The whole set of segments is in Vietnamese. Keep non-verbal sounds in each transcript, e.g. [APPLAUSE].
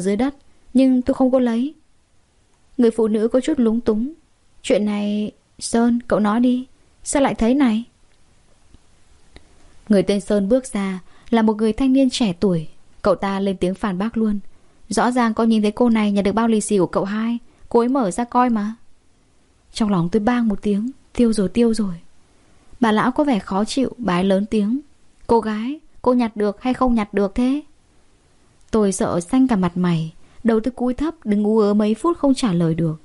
dưới đất, Nhưng tôi không có lấy. Người phụ nữ có chút lúng túng. Chuyện này, Sơn, cậu nói đi. Sao lại thấy này? Người tên Sơn bước ra, Là một người thanh niên trẻ tuổi. Cậu ta lên tiếng phản bác luôn. Rõ ràng có nhìn thấy cô này nhận được bao lì xì của cậu hai. Cô ấy mở ra coi mà. Trong lòng tôi bang một tiếng, Tiêu rồi tiêu rồi. Bà lão có vẻ khó chịu bái lớn tiếng. Cô gái, cô nhặt được hay không nhặt được thế? Tôi sợ xanh cả mặt mày. Đầu tư cúi thấp đứng u ớ mấy phút không trả lời được.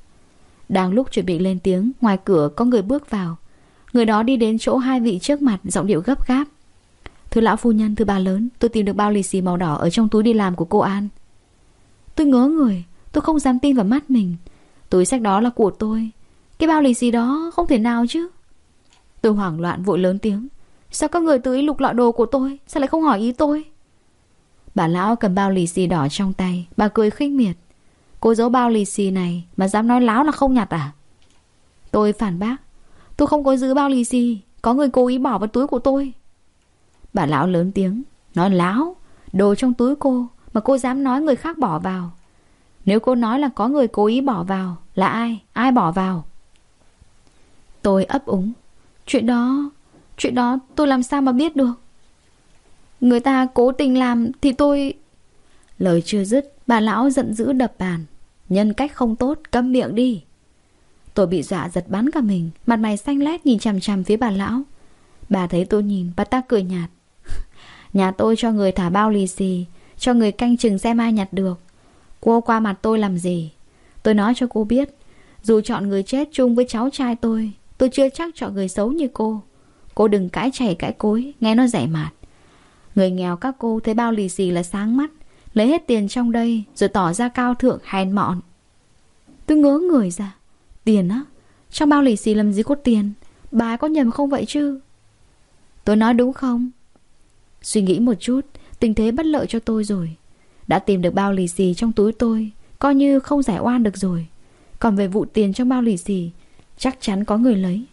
Đang lúc chuẩn bị lên tiếng Ngoài cửa có người bước vào. Người đó đi đến chỗ hai vị trước mặt Giọng điệu gấp gáp. Thưa lão phu nhân, thưa bà lớn Tôi tìm được bao lì xì màu đỏ ở trong túi đi làm của cô An. Tôi ngớ người Tôi không dám tin vào mắt mình. Túi sách đó là của tôi. Cái bao lì xì đó không thể nào chứ. Tôi hoảng loạn vội lớn tiếng. Sao các người tự ý lục lọi đồ của tôi? Sao lại không hỏi ý tôi? Bà lão cầm bao lì xì đỏ trong tay. Bà cười khinh miệt. Cô giấu bao lì xì này Mà dám nói láo là không nhặt à? Tôi phản bác. Tôi không có giữ bao lì xì. Có người cố ý bỏ vào túi của tôi. Bà lão lớn tiếng. Nói láo. Đồ trong túi cô Mà cô dám nói người khác bỏ vào. Nếu cô nói là có người cố ý bỏ vào, Là ai? Ai bỏ vào? Tôi ấp úng. Chuyện đó Chuyện đó tôi làm sao mà biết được? Người ta cố tình làm Thì tôi Lời chưa dứt, Bà lão giận dữ đập bàn. Nhân cách không tốt, câm miệng đi. Tôi bị dọa giật bắn cả mình, Mặt mày xanh lét nhìn chằm chằm phía bà lão. Bà thấy tôi nhìn, Bà ta cười nhạt. [LAUGHS] Nhà tôi cho người thả bao lì xì, Cho người canh chừng xem ai nhặt được. Cô qua mặt tôi làm gì? Tôi nói cho cô biết, Dù chọn người chết chung với cháu trai tôi Tôi chưa chắc chọn người xấu như cô. Cô đừng cãi chảy cãi cối, Nghe nó rẻ mạt. Người nghèo các cô thấy bao lì xì là sáng mắt, Lấy hết tiền trong đây Rồi tỏ ra cao thượng, hèn mọn. Tôi ngớ người ra. Tiền á? Trong bao lì xì làm gì có tiền? Bà có nhầm không vậy chứ? Tôi nói đúng không? Suy nghĩ một chút, Tình thế bất lợi cho tôi rồi. Đã tìm được bao lì xì trong túi tôi, Coi như không giải oan được rồi. Còn về vụ tiền trong bao lì xì, Chắc chắn có người lấy.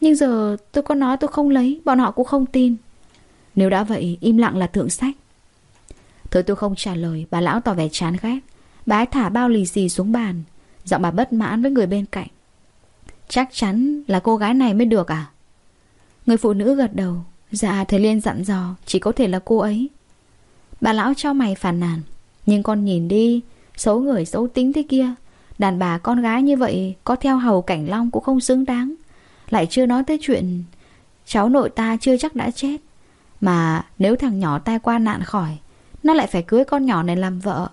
Nhưng giờ tôi có nói tôi không lấy, Bọn họ cũng không tin. Nếu đã vậy, im lặng là thượng sách. Thôi tôi không trả lời, Bà lão tỏ vẻ chán ghét. Bà ấy thả bao lì xì xuống bàn, Giọng bà bất mãn với người bên cạnh. Chắc chắn là cô gái này mới được à? Người phụ nữ gật đầu. Dạ thầy Liên dặn dò, Chỉ có thể là cô ấy. Bà lão cho mày phản nàn. Nhưng con nhìn đi, Xấu người, xấu tính thế kia. Đàn bà con gái như vậy, Có theo hầu cảnh long cũng không xứng đáng. Lại chưa nói tới chuyện, Cháu nội ta chưa chắc đã chết. Mà nếu thằng nhỏ tai qua nạn khỏi, Nó lại phải cưới con nhỏ này làm vợ.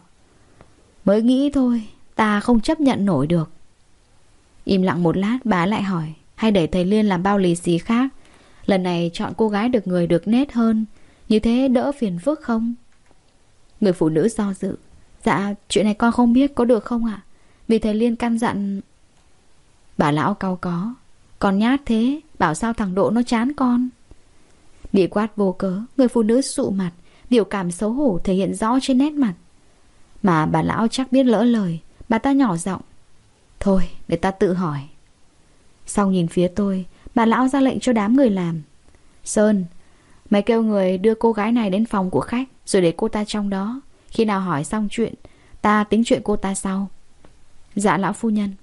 Mới nghĩ thôi, Ta không chấp nhận nổi được. Im lặng một lát, bà lại hỏi, Hay để thầy Liên làm bao lì xì khác? Lần này chọn cô gái được người được nét hơn, Như thế đỡ phiền phức không? Người phụ nữ do dự Dạ chuyện này con không biết có được không ạ? Vì thầy Liên căn dặn Bà lão cau có, Con nhát thế, Bảo sao thằng Độ nó chán con? Bị quát vô cớ, Người phụ nữ sụ mặt, Biểu cảm xấu hổ thể hiện rõ trên nét mặt. Mà bà lão chắc biết lỡ lời, Bà ta nhỏ giọng, Thôi, để ta tự hỏi. Sau nhìn phía tôi, Bà lão ra lệnh cho đám người làm. Sơn, Mày kêu người đưa cô gái này đến phòng của khách Rồi để cô ta trong đó. Khi nào hỏi xong chuyện, Ta tính chuyện cô ta sau. Dạ lão phu nhân.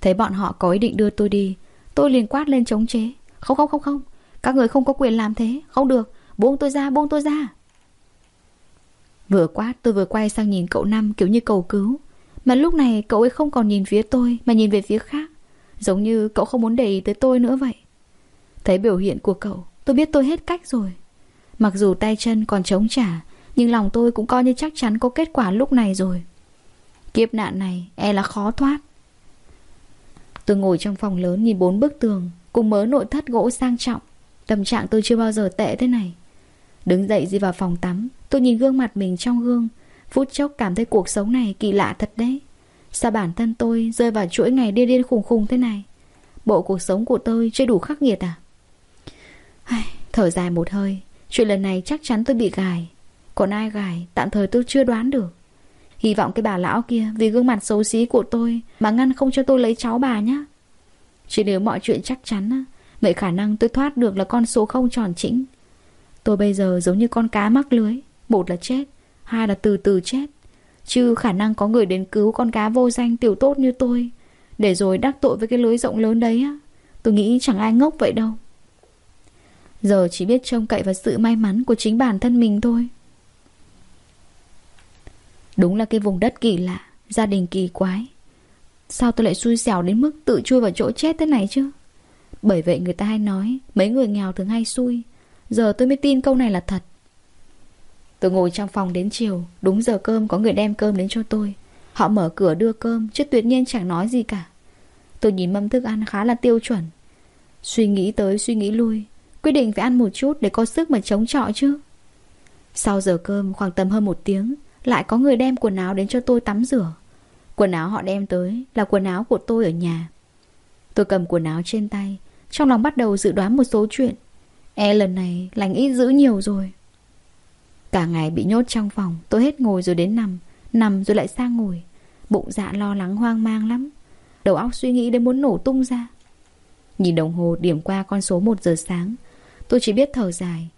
Thấy bọn họ có ý định đưa tôi đi, Tôi liền quát lên chống chế. Không không không không các người không có quyền làm thế. Không được. Buông tôi ra, buông tôi ra. Vừa quát, tôi vừa quay sang nhìn cậu Năm kiểu như cầu cứu. Mà lúc này cậu ấy không còn nhìn phía tôi, Mà nhìn về phía khác. Giống như cậu không muốn để ý tới tôi nữa vậy. Thấy biểu hiện của cậu, Tôi biết tôi hết cách rồi. Mặc dù tay chân còn chống trả, Nhưng lòng tôi cũng coi như chắc chắn có kết quả lúc này rồi. Kiếp nạn này e là khó thoát. Tôi ngồi trong phòng lớn nhìn bốn bức tường, Cùng mớ nội thất gỗ sang trọng. Tâm trạng tôi chưa bao giờ tệ thế này. Đứng dậy đi vào phòng tắm Tôi nhìn gương mặt mình trong gương. Phút chốc cảm thấy cuộc sống này kỳ lạ thật đấy. Sao bản thân tôi rơi vào chuỗi ngày điên điên khùng khùng thế này? Bộ cuộc sống của tôi chưa đủ khắc nghiệt à? Ai, Thở dài một hơi. Chuyện lần này chắc chắn tôi bị gài. Còn ai gài tạm thời tôi chưa đoán được. Hy vọng cái bà lão kia Vì gương mặt xấu xí của tôi Mà ngăn không cho tôi lấy cháu bà nhé Chỉ nếu mọi chuyện chắc chắn Vậy khả năng tôi thoát được là con số không tròn chỉnh. Tôi bây giờ giống như con cá mắc lưới. Một là chết, Hai là từ từ chết. Chứ khả năng có người đến cứu con cá vô danh tiểu tốt như tôi, Để rồi đắc tội với cái lưới rộng lớn đấy á, Tôi nghĩ chẳng ai ngốc vậy đâu. Giờ chỉ biết trông cậy vào sự may mắn của chính bản thân mình thôi. Đúng là cái vùng đất kỳ lạ, Gia đình kỳ quái. Sao tôi lại xui xẻo đến mức tự chui vào chỗ chết thế này chứ? Bởi vậy người ta hay nói, Mấy người nghèo thường hay xui. Giờ tôi mới tin câu này là thật. Tôi ngồi trong phòng đến chiều, Đúng giờ cơm có người đem cơm đến cho tôi. Họ mở cửa đưa cơm, Chứ tuyệt nhiên chẳng nói gì cả. Tôi nhìn mâm thức ăn khá là tiêu chuẩn. Suy nghĩ tới suy nghĩ lui, Quyết định phải ăn một chút để có sức mà chống chọi chứ. Sau giờ cơm khoảng tầm hơn một tiếng, Lại có người đem quần áo đến cho tôi tắm rửa. Quần áo họ đem tới Là quần áo của tôi ở nhà. Tôi cầm quần áo trên tay trong lòng bắt đầu dự đoán một số chuyện. E lần này, lành ít dữ nhiều rồi. Cả ngày bị nhốt trong phòng, Tôi hết ngồi rồi đến nằm. Nằm rồi lại sang ngồi. Bụng dạ lo lắng hoang mang lắm. Đầu óc suy nghĩ đến muốn nổ tung ra. Nhìn đồng hồ điểm qua con số 1 giờ sáng, Tôi chỉ biết thở dài.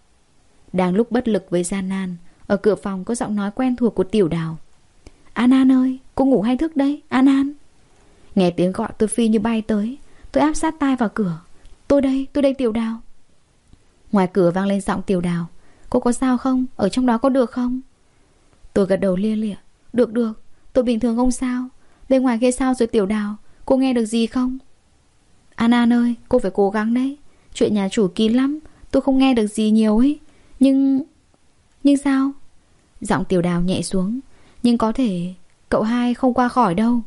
Đang lúc bất lực với gian nan, Ở cửa phòng có giọng nói quen thuộc của tiểu đào. An An ơi, Cô ngủ hay thức đấy An An Nghe tiếng gọi tôi phi như bay tới, Tôi áp sát tai vào cửa. Tôi đây, tôi đây tiểu đào Ngoài cửa vang lên giọng tiểu đào Cô có sao không? Ở trong đó có được không? Tôi gật đầu lia lịa Được được, tôi bình thường không sao Bên ngoài kia sao rồi tiểu đào Cô nghe được gì không? An An ơi, cô phải cố gắng đấy Chuyện nhà chủ kín lắm Tôi không nghe được gì nhiều ấy Nhưng... Nhưng sao? Giọng tiểu đào nhẹ xuống Nhưng có thể cậu hai không qua khỏi đâu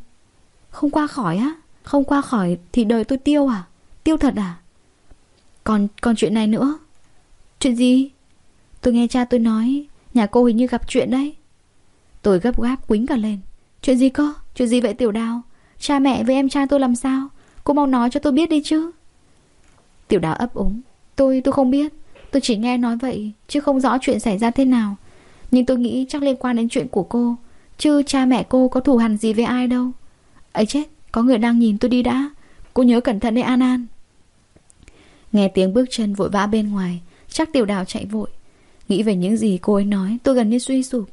Không qua khỏi á? Không qua khỏi thì đời tôi tiêu à? Tiêu thật à? Còn còn chuyện này nữa? Chuyện gì? Tôi nghe cha tôi nói, Nhà cô hình như gặp chuyện đấy. Tôi gấp gáp quính cả lên. Chuyện gì cơ? Chuyện gì vậy tiểu đào? Cha mẹ với em trai tôi làm sao? Cô mau nói cho tôi biết đi chứ. Tiểu đào ấp úng. Tôi tôi không biết. Tôi chỉ nghe nói vậy, Chứ không rõ chuyện xảy ra thế nào. Nhưng tôi nghĩ chắc liên quan đến chuyện của cô. Chứ cha mẹ cô có thù hằn gì với ai đâu. Ấy chết, Có người đang nhìn tôi đi đã. Cô nhớ cẩn thận đấy, An An. Nghe tiếng bước chân vội vã bên ngoài, Chắc tiểu đào chạy vội. Nghĩ về những gì cô ấy nói, tôi gần như suy sụp.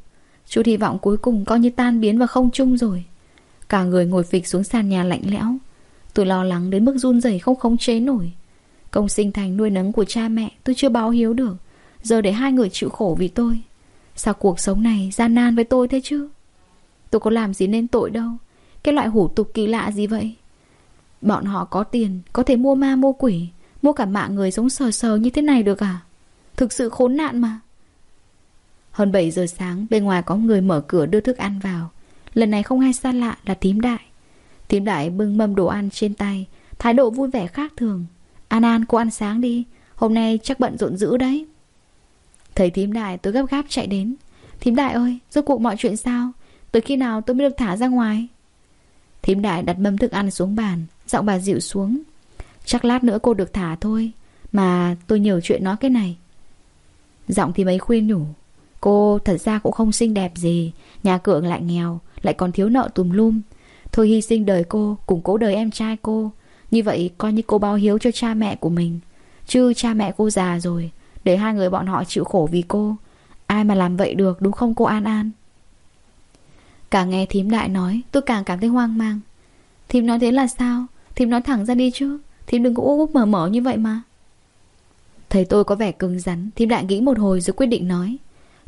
Chút hy vọng cuối cùng coi như tan biến và không chung rồi. Cả người ngồi phịch xuống sàn nhà lạnh lẽo. Tôi lo lắng đến mức run rẩy không khống chế nổi. Công sinh thành nuôi nấng của cha mẹ, Tôi chưa báo hiếu được. Giờ để hai người chịu khổ vì tôi. Sao cuộc sống này gian nan với tôi thế chứ? Tôi có làm gì nên tội đâu. Cái loại hủ tục kỳ lạ gì vậy? Bọn họ có tiền, Có thể mua ma, mua quỷ. Mua cả mạng người sống sờ sờ như thế này được à? Thực sự khốn nạn mà. Hơn 7 giờ sáng, Bên ngoài có người mở cửa đưa thức ăn vào. Lần này không ai xa lạ là tím đại. Tím đại bưng mâm đồ ăn trên tay, Thái độ vui vẻ khác thường. An An, cô ăn sáng đi, Hôm nay chắc bận rộn dữ đấy. Thấy Tím đại, tôi gấp gáp chạy đến. Thím đại ơi, rốt cuộc mọi chuyện sao? Từ khi nào tôi mới được thả ra ngoài? Thím đại đặt mâm thức ăn xuống bàn, Giọng bà dịu xuống. Chắc lát nữa cô được thả thôi, Mà tôi nhiều chuyện nói cái này. Giọng thì mấy khuyên nhủ Cô thật ra cũng không xinh đẹp gì, Nhà cửa lại nghèo, Lại còn thiếu nợ tùm lum. Thôi hy sinh đời cô, Củng cố đời em trai cô. Như vậy coi như cô báo hiếu cho cha mẹ của mình. Chứ cha mẹ cô già rồi, Để hai người bọn họ chịu khổ vì cô. Ai mà làm vậy được, đúng không cô An An? Càng nghe thím đại nói, Tôi càng cảm thấy hoang mang. Thím nói thế là sao? Thím nói thẳng ra đi chứ. Thím đừng có úp úp mở mở như vậy mà. Thấy tôi có vẻ cứng rắn Thím đại nghĩ một hồi rồi quyết định nói.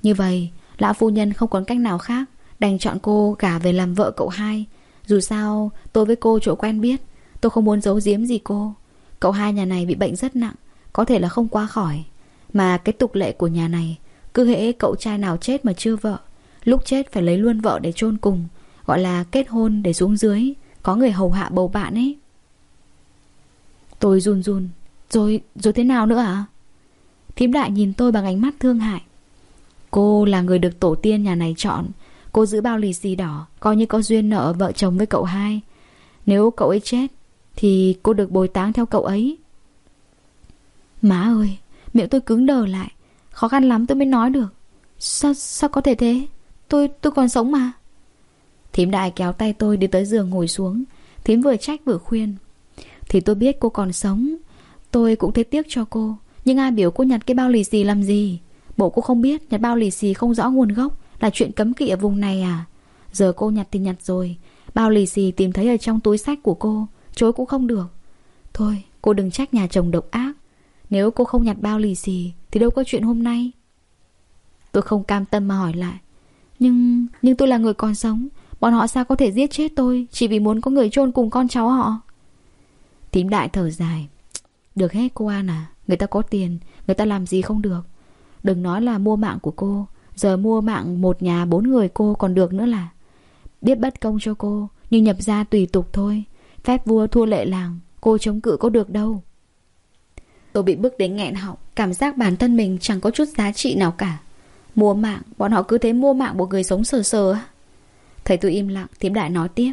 Như vậy, Lão phu nhân không còn cách nào khác, Đành chọn cô gả về làm vợ cậu hai. Dù sao, tôi với cô chỗ quen biết, Tôi không muốn giấu giếm gì cô. Cậu hai nhà này bị bệnh rất nặng, Có thể là không qua khỏi. Mà cái tục lệ của nhà này, Cứ hễ cậu trai nào chết mà chưa vợ, Lúc chết phải lấy luôn vợ để chôn cùng, Gọi là kết hôn để xuống dưới, Có người hầu hạ bầu bạn ấy. Tôi run run. Rồi, rồi thế nào nữa à Thím đại nhìn tôi bằng ánh mắt thương hại. Cô là người được tổ tiên nhà này chọn. Cô giữ bao lì xì đỏ Coi như có duyên nợ vợ chồng với cậu hai. Nếu cậu ấy chết Thì cô được bồi táng theo cậu ấy. Má ơi Miệng tôi cứng đờ lại. Khó khăn lắm tôi mới nói được. Sao, sao có thể thế? Tôi tôi còn sống mà. Thím đại kéo tay tôi đi tới giường ngồi xuống. Thím vừa trách vừa khuyên. Thì tôi biết cô còn sống. Tôi cũng thấy tiếc cho cô. Nhưng ai biểu cô nhặt cái bao lì xì làm gì? Bộ cô không biết nhặt bao lì xì không rõ nguồn gốc Là chuyện cấm kỵ ở vùng này à? Giờ cô nhặt thì nhặt rồi. Bao lì xì tìm thấy ở trong túi sách của cô, Chối cũng không được. Thôi, cô đừng trách nhà chồng độc ác. Nếu cô không nhặt bao lì xì, Thì đâu có chuyện hôm nay. Tôi không cam tâm mà hỏi lại. Nhưng nhưng tôi là người còn sống. Bọn họ sao có thể giết chết tôi Chỉ vì muốn có người chôn cùng con cháu họ? Thím đại thở dài. Được hết, cô An à? Người ta có tiền, Người ta làm gì không được? Đừng nói là mua mạng của cô. Giờ mua mạng một nhà bốn người cô còn được nữa là. Biết bất công cho cô, Nhưng nhập ra tùy tục thôi. Phép vua thua lệ làng, Cô chống cự có được đâu. Tôi bị bức đến nghẹn họng, Cảm giác bản thân mình chẳng có chút giá trị nào cả. Mua mạng, Bọn họ cứ thế mua mạng một người sống sờ sờ Thấy tôi im lặng Thím đại nói tiếp.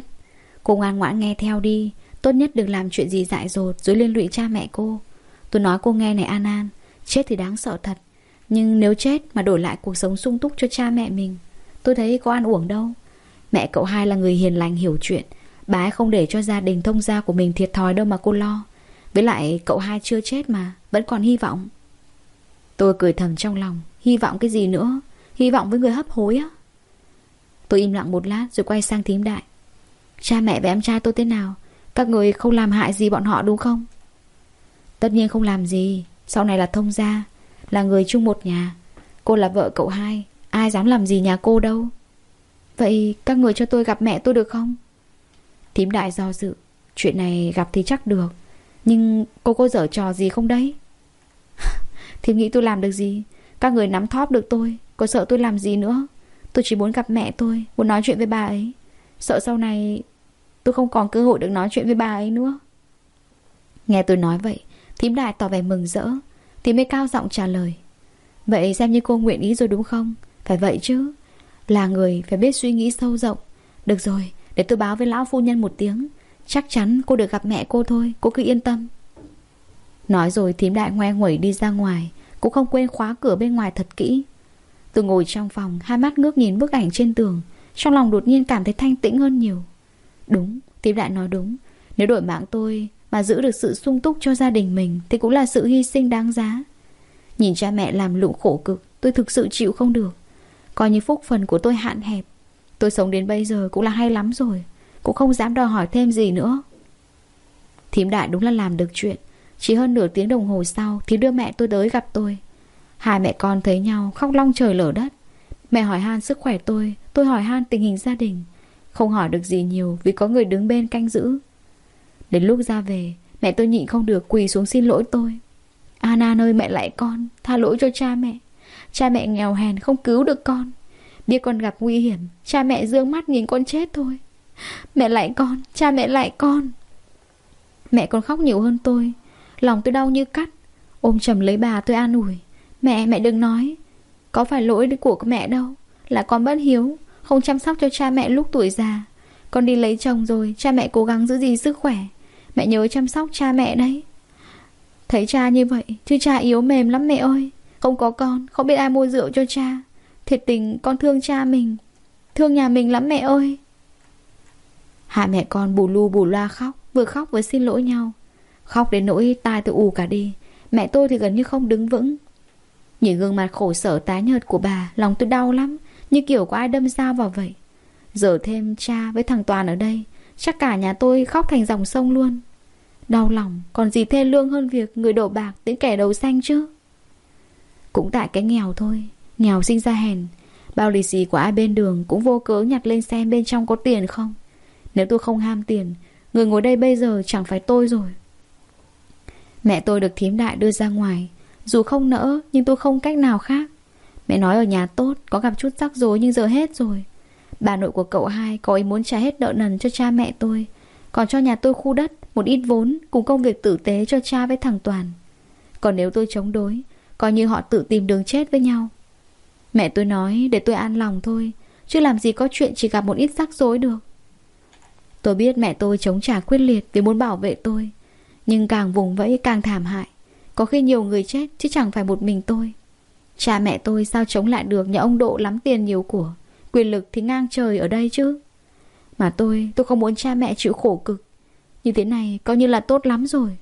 Cô ngoan ngoãn nghe theo đi Tốt nhất đừng làm chuyện gì dại dột Rồi liên lụy cha mẹ cô. Tôi nói cô nghe này, An An. Chết thì đáng sợ thật. Nhưng nếu chết mà đổi lại cuộc sống sung túc cho cha mẹ mình, Tôi thấy có ăn uổng đâu. Mẹ cậu hai là người hiền lành hiểu chuyện. Bà ấy không để cho gia đình thông gia của mình thiệt thòi đâu mà cô lo. Với lại cậu hai chưa chết mà, Vẫn còn hy vọng. Tôi cười thầm trong lòng. Hy vọng cái gì nữa? Hy vọng với người hấp hối á. Tôi im lặng một lát rồi quay sang thím đại. Cha mẹ và em trai tôi thế nào? Các người không làm hại gì bọn họ đúng không? Tất nhiên không làm gì. Sau này là thông gia, Là người chung một nhà. Cô là vợ cậu hai, Ai dám làm gì nhà cô đâu. Vậy các người cho tôi gặp mẹ tôi được không? Thím đại do dự. Chuyện này gặp thì chắc được, Nhưng cô có dở trò gì không đấy? [LAUGHS] Thím nghĩ tôi làm được gì? Các người nắm thóp được tôi, Có sợ tôi làm gì nữa? Tôi chỉ muốn gặp mẹ tôi, Muốn nói chuyện với bà ấy. Sợ sau này tôi không còn cơ hội được nói chuyện với bà ấy nữa. Nghe tôi nói vậy, Thím đại tỏ vẻ mừng rỡ. Thím mới cao giọng trả lời, Vậy xem như cô nguyện ý rồi đúng không? Phải vậy chứ. Là người phải biết suy nghĩ sâu rộng. Được rồi, để tôi báo với lão phu nhân một tiếng. Chắc chắn cô được gặp mẹ cô thôi, Cô cứ yên tâm. Nói rồi thím đại ngoe nguẩy đi ra ngoài, Cũng không quên khóa cửa bên ngoài thật kỹ. Tôi ngồi trong phòng, Hai mắt ngước nhìn bức ảnh trên tường. Trong lòng đột nhiên cảm thấy thanh tĩnh hơn nhiều. Đúng, thím đại nói đúng. Nếu đổi mạng tôi Mà giữ được sự sung túc cho gia đình mình Thì cũng là sự hy sinh đáng giá. Nhìn cha mẹ làm lụng khổ cực Tôi thực sự chịu không được. Coi như phúc phần của tôi hạn hẹp Tôi sống đến bây giờ cũng là hay lắm rồi Cũng không dám đòi hỏi thêm gì nữa. Thím đại đúng là làm được chuyện Chỉ hơn nửa tiếng đồng hồ sau Thì đưa mẹ tôi tới gặp tôi. Hai mẹ con thấy nhau khóc long trời lở đất. Mẹ hỏi han sức khỏe tôi Tôi hỏi han tình hình gia đình. Không hỏi được gì nhiều vì có người đứng bên canh giữ. Đến lúc ra về Mẹ tôi nhịn không được quỳ xuống xin lỗi tôi. Anna ơi mẹ lại con Tha lỗi cho cha mẹ. Cha mẹ nghèo hèn không cứu được con. Biết con gặp nguy hiểm Cha mẹ dương mắt nhìn con chết thôi. Mẹ lại con, cha mẹ lại con. Mẹ còn khóc nhiều hơn tôi. Lòng tôi đau như cắt. Ôm chầm lấy bà tôi an ủi. Mẹ, mẹ đừng nói. Có phải lỗi của mẹ đâu Là con bất hiếu. Không chăm sóc cho cha mẹ lúc tuổi già. Con đi lấy chồng rồi, Cha mẹ cố gắng giữ gìn sức khỏe. Mẹ nhớ chăm sóc cha mẹ đấy. Thấy cha như vậy, Chứ cha yếu mềm lắm mẹ ơi. Không có con, Không biết ai mua rượu cho cha. Thiệt tình, con thương cha mình. Thương nhà mình lắm mẹ ơi. Hai mẹ con bù lu bù loa khóc, Vừa khóc vừa xin lỗi nhau. Khóc đến nỗi tai tôi ù cả đi. Mẹ tôi thì gần như không đứng vững. Nhìn gương mặt khổ sở tái nhợt của bà, Lòng tôi đau lắm. Như kiểu có ai đâm dao vào vậy? Giờ thêm cha với thằng Toàn ở đây, Chắc cả nhà tôi khóc thành dòng sông luôn. Đau lòng, Còn gì thê lương hơn việc người đổ bạc đến kẻ đầu xanh chứ? Cũng tại cái nghèo thôi, Nghèo sinh ra hèn. Bao lì xì của ai bên đường Cũng vô cớ nhặt lên xem bên trong có tiền không? Nếu tôi không ham tiền, Người ngồi đây bây giờ chẳng phải tôi rồi. Mẹ tôi được thím đại đưa ra ngoài. Dù không nỡ, Nhưng tôi không cách nào khác. Mẹ nói ở nhà tốt, Có gặp chút rắc rối nhưng giờ hết rồi. Bà nội của cậu hai có ý muốn trả hết nợ nần cho cha mẹ tôi. Còn cho nhà tôi khu đất, Một ít vốn, Cùng công việc tử tế cho cha với thằng Toàn. Còn nếu tôi chống đối, Coi như họ tự tìm đường chết với nhau. Mẹ tôi nói để tôi an lòng thôi, Chứ làm gì có chuyện chỉ gặp một ít rắc rối được. Tôi biết mẹ tôi chống trả quyết liệt Vì muốn bảo vệ tôi. Nhưng càng vùng vẫy càng thảm hại. Có khi nhiều người chết chứ chẳng phải một mình tôi. Cha mẹ tôi sao chống lại được Nhà ông Độ lắm tiền nhiều của? Quyền lực thì ngang trời ở đây chứ. Mà tôi, tôi không muốn cha mẹ chịu khổ cực. Như thế này coi như là tốt lắm rồi.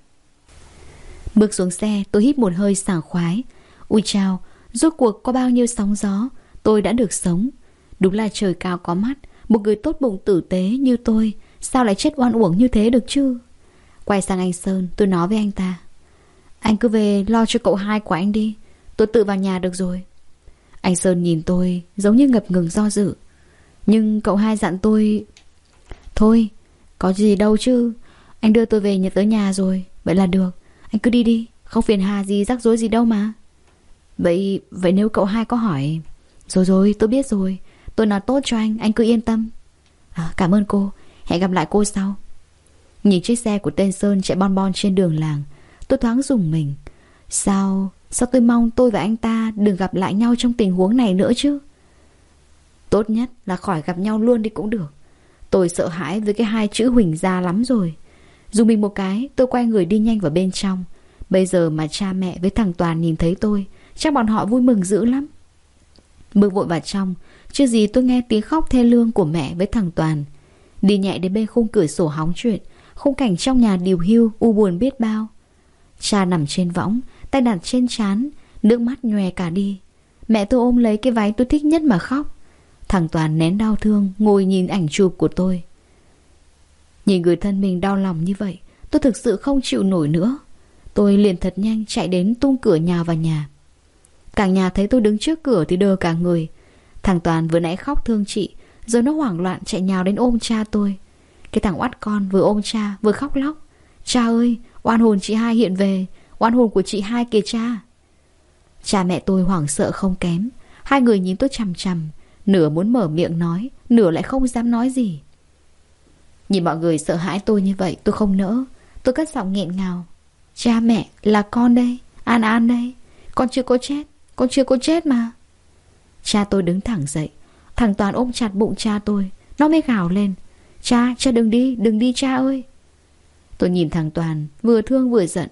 Bước xuống xe tôi hít một hơi sảng khoái. Ui chào Rốt cuộc có bao nhiêu sóng gió Tôi đã được sống. Đúng là trời cao có mắt Một người tốt bụng tử tế như tôi Sao lại chết oan uổng như thế được chứ? Quay sang anh Sơn tôi nói với anh ta. Anh cứ về lo cho cậu hai của anh đi. Tôi tự vào nhà được rồi. Anh Sơn nhìn tôi giống như ngập ngừng do dự. Nhưng cậu hai dặn tôi Thôi Có gì đâu chứ. Anh đưa tôi về nhà tới nhà rồi Vậy là được. Anh cứ đi đi Không phiền hà gì rắc rối gì đâu mà. Vậy vậy nếu cậu hai có hỏi Rồi rồi tôi biết rồi. Tôi nói tốt cho anh Anh cứ yên tâm. À, Cảm ơn cô. Hẹn gặp lại cô sau. Nhìn chiếc xe của tên Sơn chạy bon bon trên đường làng Tôi thoáng dùng mình. Sao Sao tôi mong tôi và anh ta Đừng gặp lại nhau trong tình huống này nữa chứ? Tốt nhất là khỏi gặp nhau luôn đi cũng được. Tôi sợ hãi với cái hai chữ Huỳnh gia lắm rồi. Dùng mình một cái, Tôi quay người đi nhanh vào bên trong. Bây giờ mà cha mẹ với thằng Toàn nhìn thấy tôi, Chắc bọn họ vui mừng dữ lắm. Bước vội vào trong, Chưa gì tôi nghe tiếng khóc thê lương của mẹ với thằng Toàn. Đi nhẹ đến bên khung cửa sổ hóng chuyện, Khung cảnh trong nhà điều hưu U buồn biết bao. Cha nằm trên võng Tay đặt trên chán Nước mắt nhòe cả đi. Mẹ tôi ôm lấy cái váy tôi thích nhất mà khóc. Thằng Toàn nén đau thương, Ngồi nhìn ảnh chụp của tôi. Nhìn người thân mình đau lòng như vậy, Tôi thực sự không chịu nổi nữa. Tôi liền thật nhanh chạy đến tung cửa nhà vào nhà. Cả nhà thấy tôi đứng trước cửa thì đờ cả người. Thằng Toàn vừa nãy khóc thương chị Rồi nó hoảng loạn chạy nhào đến ôm cha tôi. Cái thằng oắt con vừa ôm cha, vừa khóc lóc. Cha ơi, oan hồn chị hai hiện về. Oan hồn của chị hai kìa cha. Cha mẹ tôi hoảng sợ không kém. Hai người nhìn tôi chằm chằm. Nửa muốn mở miệng nói Nửa lại không dám nói gì. Nhìn mọi người sợ hãi tôi như vậy tôi không nỡ. Tôi cất giọng nghẹn ngào. Cha mẹ là con đây. An An đây. Con chưa có chết. Con chưa có chết mà. Cha tôi đứng thẳng dậy. Thằng Toàn ôm chặt bụng cha tôi. Nó mới gào lên. Cha, cha đừng đi, đừng đi cha ơi. Tôi nhìn thằng Toàn Vừa thương vừa giận.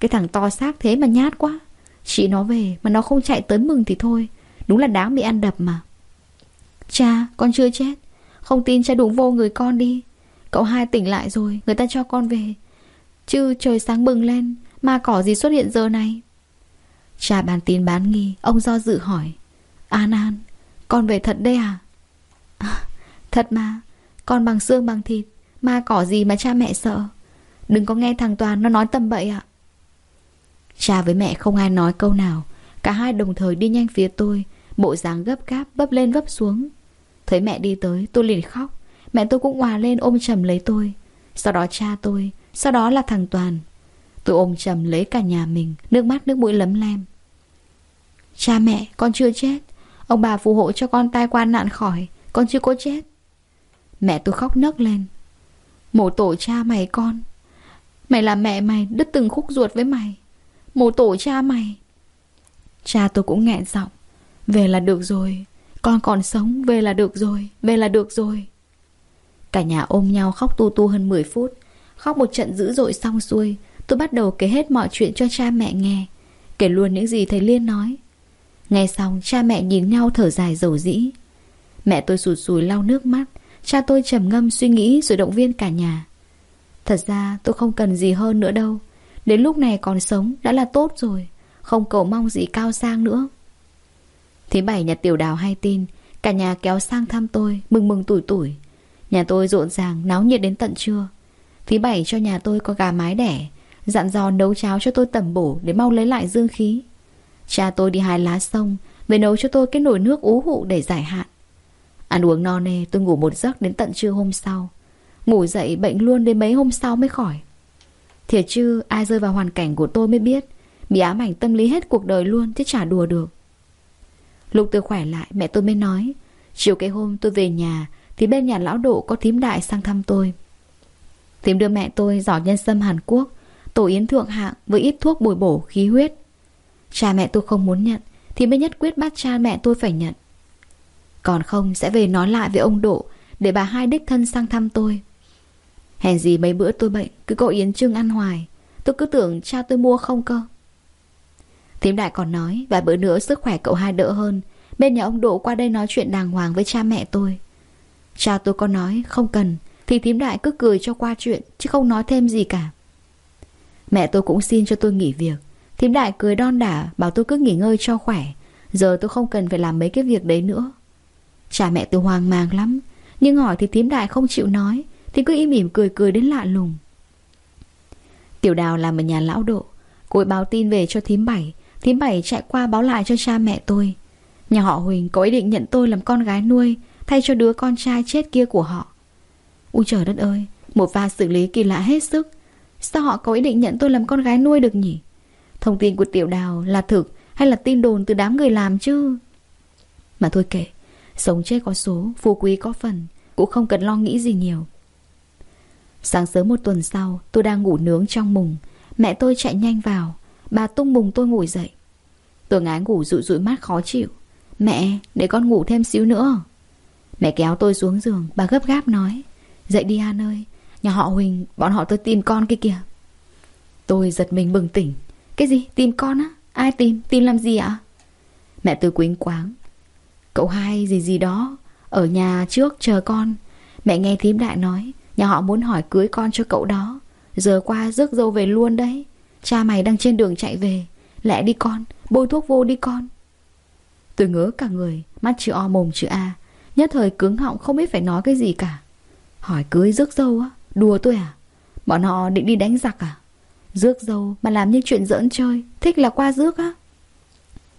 Cái thằng to xác thế mà nhát quá. Chị nó về mà nó không chạy tới mừng thì thôi. Đúng là đáng bị ăn đập mà. Cha, con chưa chết. Không tin cha đụng vô người con đi. Cậu hai tỉnh lại rồi, người ta cho con về. Chứ trời sáng bừng lên Mà cỏ gì xuất hiện giờ này? Cha bàn tin bán nghi Ông do dự hỏi. An An, con về thật đây à? à thật mà. Con bằng xương bằng thịt Ma cỏ gì mà cha mẹ sợ? Đừng có nghe thằng Toàn nó nói tầm bậy ạ. Cha với mẹ không ai nói câu nào. Cả hai đồng thời đi nhanh phía tôi, Bộ dáng gấp gáp bấp lên vấp xuống. Thấy mẹ đi tới, tôi liền khóc. Mẹ tôi cũng hòa lên ôm chầm lấy tôi. Sau đó cha tôi, Sau đó là thằng Toàn. Tôi ôm chầm lấy cả nhà mình, Nước mắt nước mũi lấm lem. Cha mẹ, con chưa chết. Ông bà phù hộ cho con tai qua nạn khỏi, Con chưa có chết. Mẹ tôi khóc nấc lên. Mổ tổ cha mày con. Mày là mẹ mày, đứt từng khúc ruột với mày. Mồ tổ cha mày. Cha tôi cũng nghẹn giọng. Về là được rồi. Con còn sống, về là được rồi, Về là được rồi. Cả nhà ôm nhau khóc tu tu hơn 10 phút. Khóc một trận dữ dội xong xuôi, Tôi bắt đầu kể hết mọi chuyện cho cha mẹ nghe, Kể luôn những gì thầy Liên nói. Nghe xong, cha mẹ nhìn nhau thở dài dầu dĩ. Mẹ tôi sụt sùi lau nước mắt, Cha tôi trầm ngâm suy nghĩ rồi động viên cả nhà. Thật ra, tôi không cần gì hơn nữa đâu. Đến lúc này còn sống, đã là tốt rồi. Không cầu mong gì cao sang nữa. Thứ bảy nhà tiểu đào hay tin, Cả nhà kéo sang thăm tôi, Mừng mừng tuổi tuổi Nhà tôi rộn ràng, náo nhiệt đến tận trưa. Thứ bảy cho nhà tôi có gà mái đẻ, Dặn dò nấu cháo cho tôi tẩm bổ Để mau lấy lại dương khí. Cha tôi đi hái lá sông, Về nấu cho tôi cái nồi nước ú hụ để giải hạn. Ăn uống no nê, tôi ngủ một giấc đến tận trưa hôm sau. Ngủ dậy bệnh luôn đến mấy hôm sau mới khỏi. Thiệt chứ ai rơi vào hoàn cảnh của tôi mới biết. Bị ám ảnh tâm lý hết cuộc đời luôn, Chứ chả đùa được. Lúc tôi khỏe lại, mẹ tôi mới nói, Chiều cái hôm tôi về nhà, Thì bên nhà lão độ có thím đại sang thăm tôi. Thím đưa mẹ tôi giỏ nhân sâm Hàn Quốc, Tổ yến thượng hạng với ít thuốc bồi bổ, khí huyết. Cha mẹ tôi không muốn nhận, Thì mới nhất quyết bắt cha mẹ tôi phải nhận. Còn không, sẽ về nói lại với ông Độ, Để bà hai đích thân sang thăm tôi. Hèn gì mấy bữa tôi bệnh, Cứ cậu Yến trương ăn hoài. Tôi cứ tưởng cha tôi mua không cơ. Thím đại còn nói, Vài bữa nữa sức khỏe cậu hai đỡ hơn. Bên nhà ông Độ qua đây nói chuyện đàng hoàng với cha mẹ tôi. Cha tôi có nói, không cần, Thì thím đại cứ cười cho qua chuyện, Chứ không nói thêm gì cả. Mẹ tôi cũng xin cho tôi nghỉ việc. Thím đại cười đon đả, Bảo tôi cứ nghỉ ngơi cho khỏe. Giờ tôi không cần phải làm mấy cái việc đấy nữa. Cha mẹ tôi hoang mang lắm, Nhưng hỏi thì thím đại không chịu nói. Thì cứ im ỉm cười cười đến lạ lùng. Tiểu đào làm ở nhà lão độ, Cô ấy báo tin về cho thím bảy. Thím bảy chạy qua báo lại cho cha mẹ tôi. Nhà họ Huỳnh có ý định nhận tôi làm con gái nuôi, Thay cho đứa con trai chết kia của họ. Úi trời đất ơi, Một pha xử lý kỳ lạ hết sức. Sao họ có ý định nhận tôi làm con gái nuôi được nhỉ? Thông tin của tiểu đào là thực Hay là tin đồn từ đám người làm chứ? Mà thôi kệ, Sống chết có số, Phú quý có phần, Cũng không cần lo nghĩ gì nhiều. Sáng sớm một tuần sau, Tôi đang ngủ nướng trong mùng. Mẹ tôi chạy nhanh vào. Bà tung mùng tôi ngồi dậy. Tôi ngái ngủ rụi rụi mắt khó chịu. Mẹ, để con ngủ thêm xíu nữa. Mẹ kéo tôi xuống giường, Bà gấp gáp nói. Dậy đi An ơi, Nhà họ Huỳnh, bọn họ tôi tìm con kia kìa. Tôi giật mình bừng tỉnh. Cái gì? Tìm con á? Ai tìm? Tìm làm gì ạ? Mẹ tôi quýnh quáng. Cậu hai gì gì đó, Ở nhà trước chờ con. Mẹ nghe thím đại nói. Nhà họ muốn hỏi cưới con cho cậu đó. Giờ qua rước dâu về luôn đấy. Cha mày đang trên đường chạy về. Lẹ đi con, Bôi thuốc vô đi con. Tôi ngớ cả người, Mắt chữ O mồm chữ A. Nhất thời cứng họng không biết phải nói cái gì cả. Hỏi cưới rước dâu á? Đùa tôi à? Bọn họ định đi đánh giặc à? Rước dâu mà làm như chuyện giỡn chơi, Thích là qua rước á.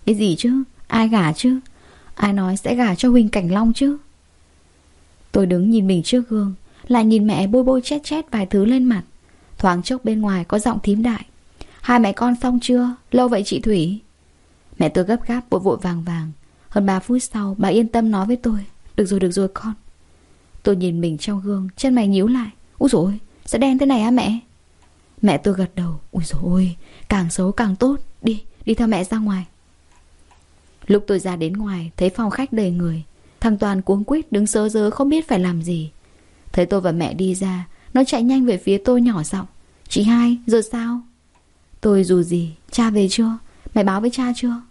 Cái gì chứ? Ai gả chứ? Ai nói sẽ gả cho Huỳnh Cảnh Long chứ? Tôi đứng nhìn mình trước gương. Lại nhìn mẹ bôi bôi chét chét vài thứ lên mặt. Thoáng chốc bên ngoài có giọng thím đại. Hai mẹ con xong chưa? Lâu vậy chị Thủy? Mẹ tôi gấp gáp, vội vội vàng vàng. Hơn 3 phút sau, bà yên tâm nói với tôi. Được rồi được rồi con. Tôi nhìn mình trong gương, Chân mày nhíu lại. Úi dồi sẽ đen thế này á mẹ? Mẹ tôi gật đầu. Úi dồi càng xấu càng tốt. Đi đi theo mẹ ra ngoài. Lúc tôi ra đến ngoài, Thấy phòng khách đầy người. Thằng Toàn cuống quýt, đứng sớ dớ không biết phải làm gì. Thấy tôi và mẹ đi ra, Nó chạy nhanh về phía tôi nhỏ giọng. Chị hai, giờ sao? Tôi dù gì, cha về chưa? Mẹ báo với cha chưa?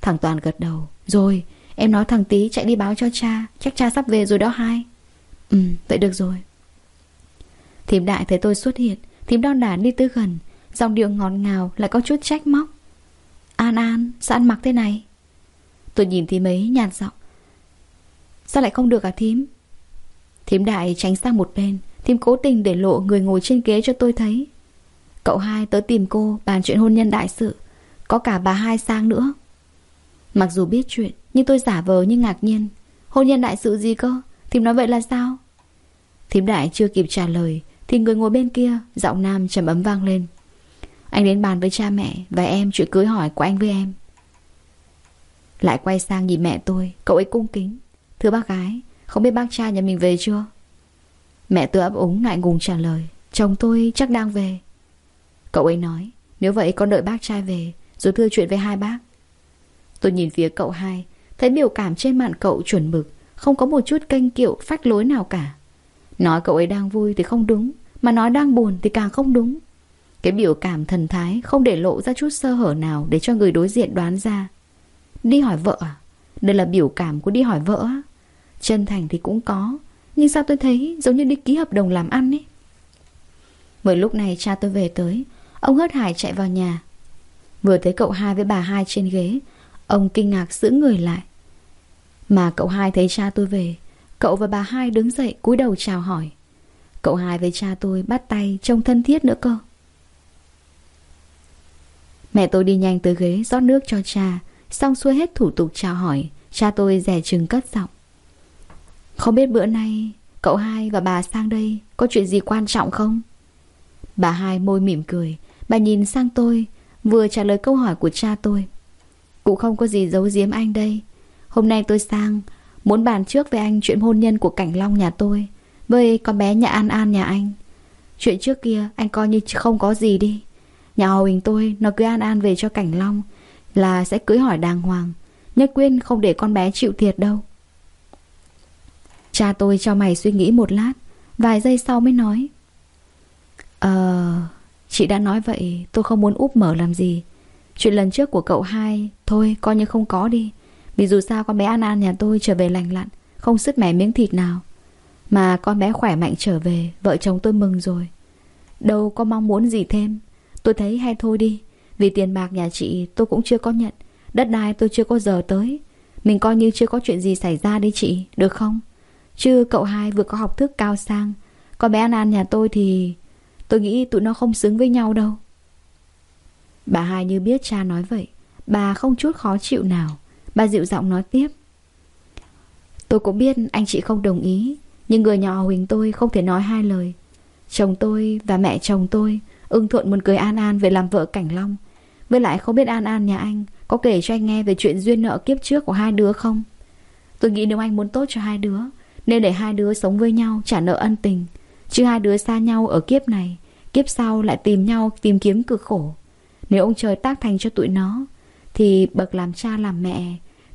Thằng Toàn gật đầu. Rồi, em nói thằng Tý chạy đi báo cho cha. Chắc cha sắp về rồi đó hai. Ừ vậy được rồi. Thím đại thấy tôi xuất hiện. Thím đon đản đi tới gần. Dòng điệu ngọt ngào lại có chút trách móc. An An, sao ăn mặc thế này? Tôi nhìn thím ấy nhạt giọng. Sao lại không được à thím? Thím đại tránh sang một bên, Thím cố tình để lộ người ngồi trên ghế cho tôi thấy. Cậu hai tới tìm cô Bàn chuyện hôn nhân đại sự, Có cả bà hai sang nữa. Mặc dù biết chuyện, Nhưng tôi giả vờ như ngạc nhiên. Hôn nhân đại sự gì cơ? Thím nói vậy là sao? Thím đại chưa kịp trả lời, Thì người ngồi bên kia, Giọng nam trầm ấm vang lên. Anh đến bàn với cha mẹ Và em chuyện cưới hỏi của anh với em. Lại quay sang nhìn mẹ tôi, Cậu ấy cung kính. Thưa bác gái không biết bác trai nhà mình về chưa? Mẹ tôi ấp úng ngại ngùng trả lời. Chồng tôi chắc đang về. Cậu ấy nói, Nếu vậy con đợi bác trai về, Rồi thưa chuyện với hai bác. Tôi nhìn phía cậu hai, Thấy biểu cảm trên mặt cậu chuẩn mực, Không có một chút kênh kiệu, phách lối nào cả. Nói cậu ấy đang vui thì không đúng, Mà nói đang buồn thì càng không đúng. Cái biểu cảm thần thái Không để lộ ra chút sơ hở nào Để cho người đối diện đoán ra. Đi hỏi vợ à? Đây là biểu cảm của đi hỏi vợ á. Chân thành thì cũng có, Nhưng sao tôi thấy giống như đi ký hợp đồng làm ăn ấy? Mới lúc này cha tôi về tới, Ông hớt hải chạy vào nhà. Vừa thấy cậu hai với bà hai trên ghế, Ông kinh ngạc giữ người lại. Mà cậu hai thấy cha tôi về, Cậu và bà hai đứng dậy cúi đầu chào hỏi. Cậu hai với cha tôi bắt tay Trông thân thiết nữa cơ. Mẹ tôi đi nhanh tới ghế rót nước cho cha, Xong xuôi hết thủ tục chào hỏi, Cha tôi rẻ chừng cất giọng. Không biết bữa nay Cậu hai và bà sang đây Có chuyện gì quan trọng không? Bà hai môi mỉm cười. Bà nhìn sang tôi, Vừa trả lời câu hỏi của cha tôi. Cũng không có gì giấu giếm anh đây. Hôm nay tôi sang, Muốn bàn trước với anh chuyện hôn nhân của Cảnh Long nhà tôi, Với con bé nhà An An nhà anh. Chuyện trước kia anh coi như không có gì đi. Nhà họ Huỳnh tôi, Nó cứ An An về cho Cảnh Long, Là sẽ cưới hỏi đàng hoàng. Nhất quyên không để con bé chịu thiệt đâu. Cha tôi cho mày suy nghĩ một lát, Vài giây sau mới nói. Ờ Chị đã nói vậy, tôi không muốn úp mở làm gì. Chuyện lần trước của cậu hai, Thôi, coi như không có đi. Vì dù sao con bé An An nhà tôi trở về lành lặn, Không sứt mẻ miếng thịt nào. Mà con bé khỏe mạnh trở về, Vợ chồng tôi mừng rồi. Đâu có mong muốn gì thêm. Tôi thấy hay thôi đi, Vì tiền bạc nhà chị tôi cũng chưa có nhận. Đất đai tôi chưa có giờ tới. Mình coi như chưa có chuyện gì xảy ra đi chị, Được không? Chứ cậu hai vừa có học thức cao sang. Còn bé An An nhà tôi thì Tôi nghĩ tụi nó không xứng với nhau đâu. Bà hai như biết cha nói vậy, Bà không chút khó chịu nào. Bà dịu giọng nói tiếp. Tôi cũng biết anh chị không đồng ý, Nhưng người nhỏ Huỳnh tôi không thể nói hai lời. Chồng tôi và mẹ chồng tôi Ưng thuận muốn cưới An An về làm vợ Cảnh Long. Với lại không biết An An nhà anh Có kể cho anh nghe về chuyện duyên nợ kiếp trước của hai đứa không? Tôi nghĩ nếu anh muốn tốt cho hai đứa nên để hai đứa sống với nhau trả nợ ân tình. Chứ hai đứa xa nhau ở kiếp này, Kiếp sau lại tìm nhau tìm kiếm cực khổ. Nếu ông trời tác thành cho tụi nó, Thì bậc làm cha làm mẹ,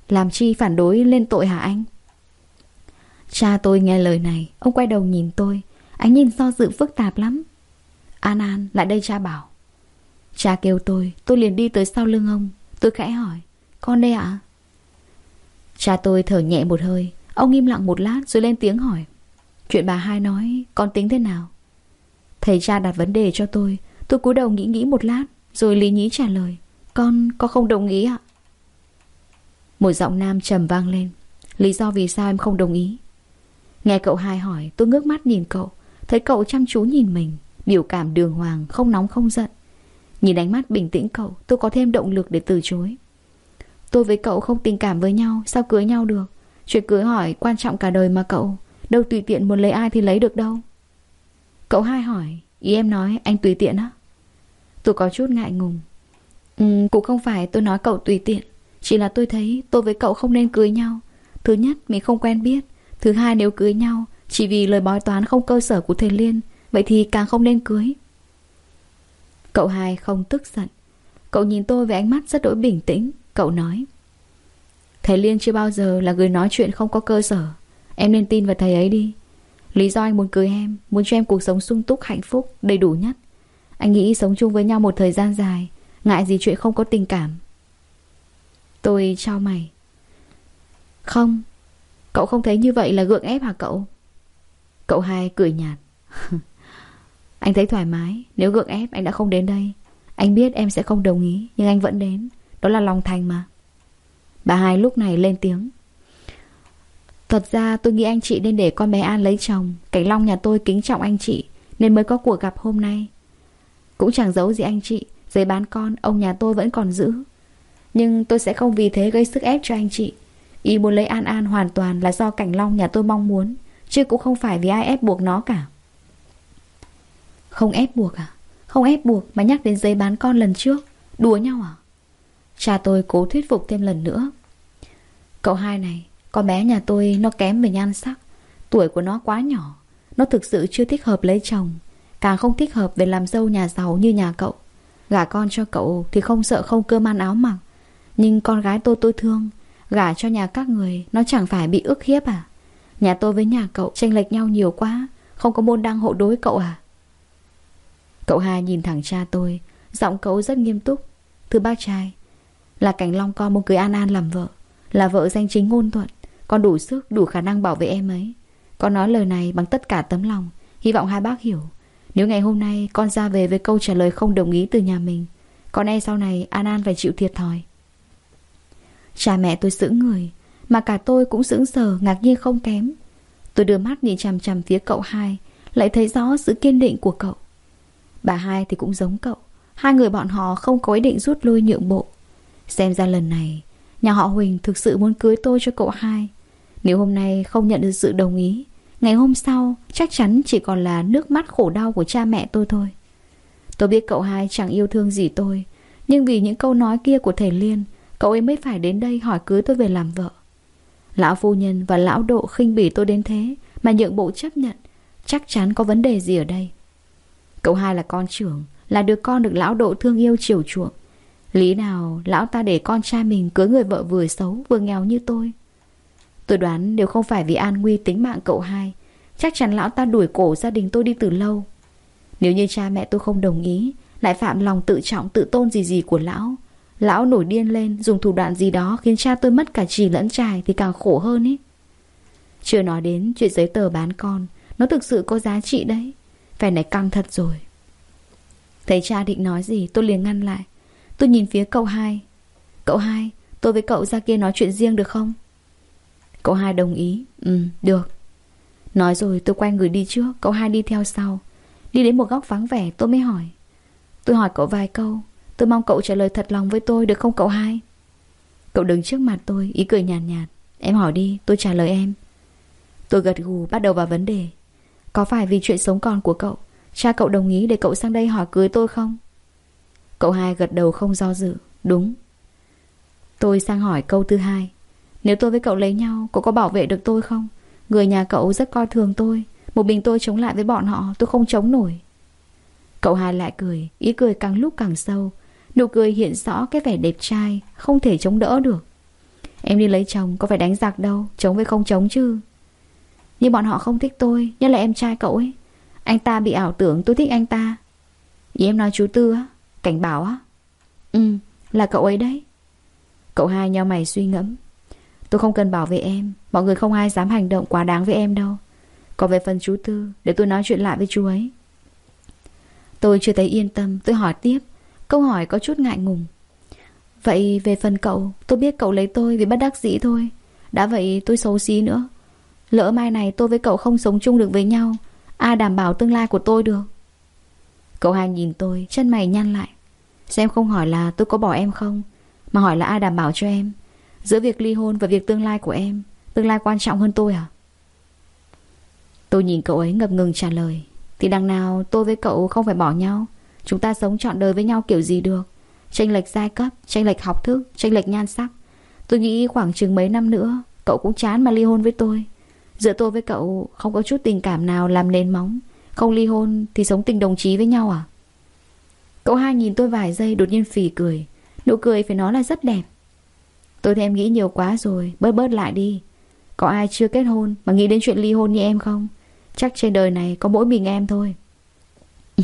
Làm chi phản đối lên tội hả anh? Cha tôi nghe lời này, Ông quay đầu nhìn tôi. Ánh nhìn do dự phức tạp lắm. An An, lại đây cha bảo. Cha kêu tôi Tôi liền đi tới sau lưng ông. Tôi khẽ hỏi, Con đây ạ? Cha tôi thở nhẹ một hơi. Ông im lặng một lát rồi lên tiếng hỏi. Chuyện bà hai nói, Con tính thế nào? Thầy cha đặt vấn đề cho tôi. Tôi cúi đầu nghĩ nghĩ một lát, Rồi lý nhí trả lời. Con có không đồng ý ạ. Một giọng nam trầm vang lên. Lý do vì sao em không đồng ý? Nghe cậu hai hỏi, tôi ngước mắt nhìn cậu. Thấy cậu chăm chú nhìn mình, Biểu cảm đường hoàng, không nóng không giận. Nhìn ánh mắt bình tĩnh cậu, Tôi có thêm động lực để từ chối. Tôi với cậu không tình cảm với nhau, Sao cưới nhau được? Chuyện cưới hỏi quan trọng cả đời mà cậu. Đâu tùy tiện muốn lấy ai thì lấy được đâu. Cậu hai hỏi, Ý em nói anh tùy tiện á? Tôi có chút ngại ngùng. Ừ cũng không phải tôi nói cậu tùy tiện. Chỉ là tôi thấy tôi với cậu không nên cưới nhau. Thứ nhất, mình không quen biết. Thứ hai, nếu cưới nhau, Chỉ vì lời bói toán không cơ sở của thầy Liên, Vậy thì càng không nên cưới. Cậu hai không tức giận. Cậu nhìn tôi với ánh mắt rất đổi bình tĩnh. Cậu nói Thầy Liên chưa bao giờ là người nói chuyện không có cơ sở. Em nên tin vào thầy ấy đi. Lý do anh muốn cưới em, Muốn cho em cuộc sống sung túc, hạnh phúc, Đầy đủ nhất. Anh nghĩ sống chung với nhau một thời gian dài, Ngại gì chuyện không có tình cảm. Tôi trao mày. Không, Cậu không thấy như vậy là gượng ép hả cậu? Cậu hai cười nhạt. [LAUGHS] Anh thấy thoải mái, Nếu gượng ép anh đã không đến đây. Anh biết em sẽ không đồng ý, Nhưng anh vẫn đến. Đó là lòng thành mà. Bà hai lúc này lên tiếng. Thật ra tôi nghĩ anh chị nên để con bé An lấy chồng. Cảnh Long nhà tôi kính trọng anh chị, Nên mới có cuộc gặp hôm nay. Cũng chẳng giấu gì anh chị, Giấy bán con, ông nhà tôi vẫn còn giữ. Nhưng tôi sẽ không vì thế gây sức ép cho anh chị. Ý muốn lấy An An hoàn toàn là do Cảnh Long nhà tôi mong muốn, Chứ cũng không phải vì ai ép buộc nó cả. Không ép buộc à? Không ép buộc mà nhắc đến giấy bán con lần trước. Đùa nhau à? Cha tôi cố thuyết phục thêm lần nữa. Cậu hai này, Con bé nhà tôi nó kém về nhan sắc. Tuổi của nó quá nhỏ, Nó thực sự chưa thích hợp lấy chồng, Càng không thích hợp về làm dâu nhà giàu như nhà cậu. Gả con cho cậu thì không sợ không cơm ăn áo mặc, Nhưng con gái tôi tôi thương, Gả cho nhà các người Nó chẳng phải bị ức hiếp à? Nhà tôi với nhà cậu tranh lệch nhau nhiều quá, Không có môn đăng hộ đối cậu à? Cậu hai nhìn thẳng cha tôi, Giọng cậu rất nghiêm túc. Thưa bác trai là cảnh long con muốn cưới An An làm vợ, Là vợ danh chính ngôn thuận Con đủ sức, đủ khả năng bảo vệ em ấy. Con nói lời này bằng tất cả tấm lòng, Hy vọng hai bác hiểu. Nếu ngày hôm nay con ra về với câu trả lời không đồng ý từ nhà mình, Con e sau này An An phải chịu thiệt thòi. Cha mẹ tôi sững người, Mà cả tôi cũng sững sờ, ngạc nhiên không kém. Tôi đưa mắt nhìn chằm chằm phía cậu hai, Lại thấy rõ sự kiên định của cậu. Bà hai thì cũng giống cậu, Hai người bọn họ không có ý định rút lui nhượng bộ. Xem ra lần này, Nhà họ Huỳnh thực sự muốn cưới tôi cho cậu hai. Nếu hôm nay không nhận được sự đồng ý, Ngày hôm sau Chắc chắn chỉ còn là nước mắt khổ đau của cha mẹ tôi thôi. Tôi biết cậu hai chẳng yêu thương gì tôi, Nhưng vì những câu nói kia của thầy Liên, Cậu ấy mới phải đến đây hỏi cưới tôi về làm vợ. Lão phu nhân và lão độ khinh bỉ tôi đến thế Mà nhượng bộ chấp nhận, Chắc chắn có vấn đề gì ở đây. Cậu hai là con trưởng, Là đứa con được lão độ thương yêu chiều chuộng. Lý nào, lão ta để con trai mình cưới người vợ vừa xấu, vừa nghèo như tôi? Tôi đoán nếu không phải vì an nguy tính mạng cậu hai, Chắc chắn lão ta đuổi cổ gia đình tôi đi từ lâu. Nếu như cha mẹ tôi không đồng ý, Lại phạm lòng tự trọng, tự tôn gì gì của lão Lão nổi điên lên, Dùng thủ đoạn gì đó khiến cha tôi mất cả trì lẫn trài Thì càng khổ hơn ý. Chưa nói đến chuyện giấy tờ bán con, Nó thực sự có giá trị đấy. Phải này căng thật rồi. Thấy cha định nói gì, tôi liền ngăn lại. Tôi nhìn phía cậu hai. Cậu hai Tôi với cậu ra kia nói chuyện riêng được không? Cậu hai đồng ý. Ừ được. Nói rồi tôi quay người đi trước Cậu hai đi theo sau. Đi đến một góc vắng vẻ tôi mới hỏi. Tôi hỏi cậu vài câu. Tôi mong cậu trả lời thật lòng với tôi được không cậu hai? Cậu đứng trước mặt tôi Ý cười nhàn nhạt, nhạt Em hỏi đi tôi trả lời em. Tôi gật gù bắt đầu vào vấn đề. Có phải vì chuyện sống còn của cậu Cha cậu đồng ý để cậu sang đây hỏi cưới tôi không? Cậu hai gật đầu không do dự. Đúng. Tôi sang hỏi câu thứ hai. Nếu tôi với cậu lấy nhau, Cậu có bảo vệ được tôi không? Người nhà cậu rất coi thường tôi. Một mình tôi chống lại với bọn họ, Tôi không chống nổi. Cậu hai lại cười, Ý cười càng lúc càng sâu. Nụ cười hiện rõ cái vẻ đẹp trai, Không thể chống đỡ được. Em đi lấy chồng, có phải đánh giặc đâu, Chống với không chống chứ? Nhưng bọn họ không thích tôi, Nhất là em trai cậu ấy. Anh ta bị ảo tưởng, tôi thích anh ta. Ý em nói chú Tư á. Cảnh báo á. Ừ là cậu ấy đấy. Cậu hai nhau mày suy ngẫm. Tôi không cần bảo vệ em, Mọi người không ai dám hành động quá đáng với em đâu. Còn về phần chú Tư Để tôi nói chuyện lại với chú ấy. Tôi chưa thấy yên tâm, Tôi hỏi tiếp. Câu hỏi có chút ngại ngùng. Vậy về phần cậu, Tôi biết cậu lấy tôi vì bất đắc dĩ thôi. Đã vậy tôi xấu xí nữa. Lỡ mai này tôi với cậu không sống chung được với nhau, Ai đảm bảo tương lai của tôi được? Cậu hai nhìn tôi Chân mày nhăn lại. Xem không hỏi là tôi có bỏ em không Mà hỏi là ai đảm bảo cho em? Giữa việc ly hôn và việc tương lai của em Tương lai quan trọng hơn tôi à? Tôi nhìn cậu ấy ngập ngừng trả lời. Thì đằng nào tôi với cậu không phải bỏ nhau Chúng ta sống trọn đời với nhau kiểu gì được? Tranh lệch giai cấp, tranh lệch học thức Tranh lệch nhan sắc. Tôi nghĩ khoảng chừng mấy năm nữa Cậu cũng chán mà ly hôn với tôi. Giữa tôi với cậu không có chút tình cảm nào làm nền móng. Không ly hôn thì sống tình đồng chí với nhau à? Cậu hai nhìn tôi vài giây đột nhiên phì cười. Nụ cười phải nói là rất đẹp. Tôi thấy em nghĩ nhiều quá rồi, Bớt bớt lại đi. Có ai chưa kết hôn mà nghĩ đến chuyện ly hôn như em không? Chắc trên đời này có mỗi mình em thôi. [LAUGHS]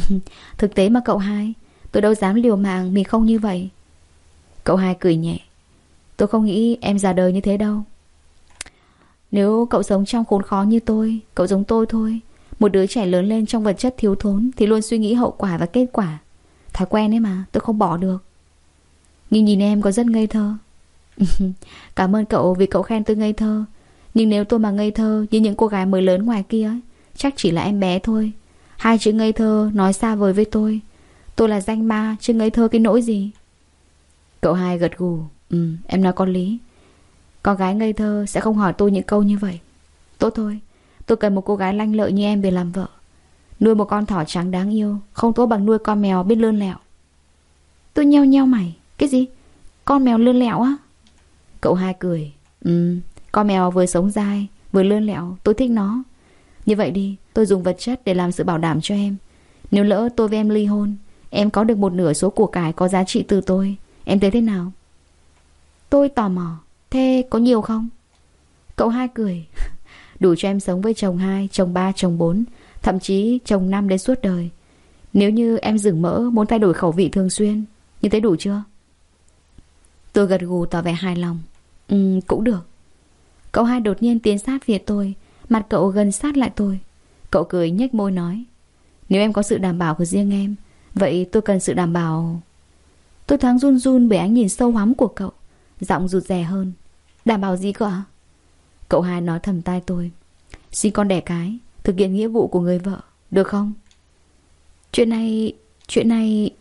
Thực tế mà cậu hai, Tôi đâu dám liều mạng mình không như vậy. Cậu hai cười nhẹ. Tôi không nghĩ em già đời như thế đâu. Nếu cậu sống trong khốn khó như tôi, Cậu giống tôi thôi một đứa trẻ lớn lên trong vật chất thiếu thốn Thì luôn suy nghĩ hậu quả và kết quả. Thói quen ấy mà tôi không bỏ được. Nhưng nhìn em có rất ngây thơ. [LAUGHS] Cảm ơn cậu vì cậu khen tôi ngây thơ. Nhưng nếu tôi mà ngây thơ Như những cô gái mới lớn ngoài kia ấy, Chắc chỉ là em bé thôi. Hai chữ ngây thơ nói xa vời với tôi. Tôi là danh ma chứ ngây thơ cái nỗi gì? Cậu hai gật gù. Ừ em nói con lý. Con gái ngây thơ sẽ không hỏi tôi những câu như vậy. Tốt thôi. Tôi cần một cô gái lanh lợi như em về làm vợ. Nuôi một con thỏ trắng đáng yêu, Không tốt bằng nuôi con mèo biết lươn lẹo. Tôi nheo nheo mày. Cái gì? Con mèo lươn lẹo á? Cậu hai cười. Ừ Con mèo vừa sống dai, Vừa lươn lẹo, Tôi thích nó. Như vậy đi, Tôi dùng vật chất để làm sự bảo đảm cho em. Nếu lỡ tôi với em ly hôn, Em có được một nửa số của cải có giá trị từ tôi, Em thấy thế nào? Tôi tò mò. Thế có nhiều không? Cậu hai cười. [LAUGHS] Đủ cho em sống với chồng hai, chồng ba, chồng bốn Thậm chí chồng năm đến suốt đời. Nếu như em dừng mỡ Muốn thay đổi khẩu vị thường xuyên Như thế đủ chưa? Tôi gật gù tỏ vẻ hài lòng. Ừ cũng được. Cậu hai đột nhiên tiến sát phía tôi Mặt cậu gần sát lại tôi. Cậu cười nhếch môi nói Nếu em có sự đảm bảo của riêng em Vậy tôi cần sự đảm bảo. Tôi thoáng run run bởi ánh nhìn sâu hắm của cậu Giọng rụt rè hơn. Đảm bảo gì cơ ạ? Cậu hai nói thầm tai tôi. Xin con đẻ cái, Thực hiện nghĩa vụ của người vợ, Được không? Chuyện này Chuyện này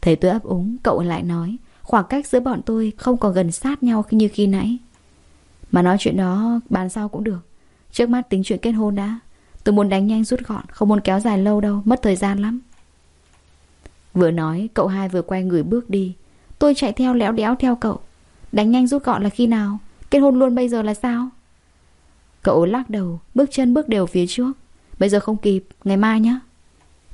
Thấy tôi ấp úng, Cậu lại nói, Khoảng cách giữa bọn tôi không còn gần sát nhau như khi nãy. Mà nói chuyện đó bàn sau cũng được. Trước mắt tính chuyện kết hôn đã, Tôi muốn đánh nhanh rút gọn, Không muốn kéo dài lâu đâu, Mất thời gian lắm. Vừa nói, cậu hai vừa quay người bước đi. Tôi chạy theo léo đéo theo cậu. Đánh nhanh rút gọn là khi nào? Kết hôn luôn bây giờ là sao? Cậu lắc đầu, Bước chân bước đều phía trước. Bây giờ không kịp, Ngày mai nhá.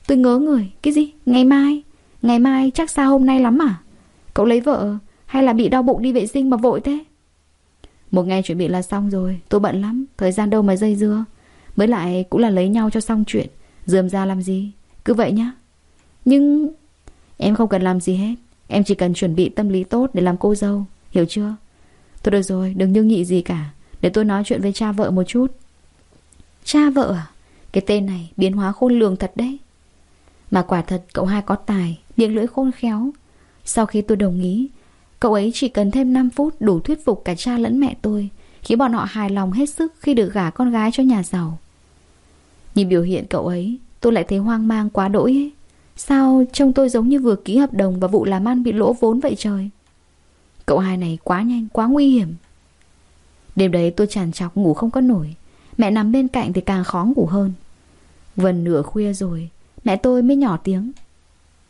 Tôi ngớ người, Cái gì? Ngày mai? Ngày mai chắc sao hôm nay lắm à? Cậu lấy vợ, Hay là bị đau bụng đi vệ sinh mà vội thế? Một ngày chuẩn bị là xong rồi, Tôi bận lắm, Thời gian đâu mà dây dưa. Với lại cũng là lấy nhau cho xong chuyện, Dườm ra làm gì? Cứ vậy nhá. Nhưng Em không cần làm gì hết, Em chỉ cần chuẩn bị tâm lý tốt để làm cô dâu, Hiểu chưa? Thôi được rồi, đừng nhương nhị gì cả. Để tôi nói chuyện với cha vợ một chút. Cha vợ à Cái tên này biến hóa khôn lường thật đấy. Mà quả thật cậu hai có tài, Miệng lưỡi khôn khéo. Sau khi tôi đồng ý, Cậu ấy chỉ cần thêm 5 phút đủ thuyết phục cả cha lẫn mẹ tôi, Khiến bọn họ hài lòng hết sức khi được gả con gái cho nhà giàu. Nhìn biểu hiện cậu ấy, Tôi lại thấy hoang mang quá đỗi ấy. Sao trông tôi giống như vừa ký hợp đồng Và vụ làm ăn bị lỗ vốn vậy trời? Cậu hai này quá nhanh, quá nguy hiểm. Đêm đấy tôi tràn trọc ngủ không có nổi. Mẹ nằm bên cạnh thì càng khó ngủ hơn. Vần nửa khuya rồi Mẹ tôi mới nhỏ tiếng.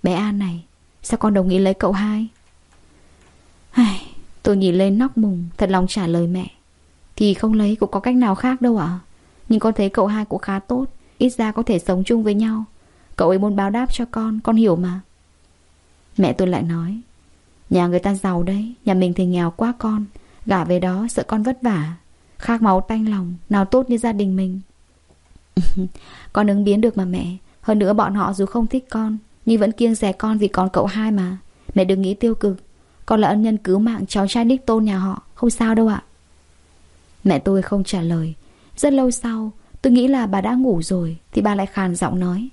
Bé An này Sao con đồng ý lấy cậu hai? Ai, Tôi nhìn lên nóc mùng Thật lòng trả lời mẹ. Thì không lấy cũng có cách nào khác đâu ạ. Nhưng con thấy cậu hai cũng khá tốt Ít ra có thể sống chung với nhau. Cậu ấy muốn báo đáp cho con Con hiểu mà. Mẹ tôi lại nói Nhà người ta giàu đấy Nhà mình thì nghèo quá con. Gả về đó, sợ con vất vả. Khác máu tanh lòng, Nào tốt như gia đình mình. [LAUGHS] Con ứng biến được mà mẹ. Hơn nữa bọn họ dù không thích con, Nhưng vẫn kiêng rẻ con vì còn cậu hai mà. Mẹ đừng nghĩ tiêu cực. Con là ân nhân cứu mạng, cháu trai Nick tôn nhà họ. Không sao đâu ạ. Mẹ tôi không trả lời. Rất lâu sau, tôi nghĩ là bà đã ngủ rồi, Thì bà lại khàn giọng nói.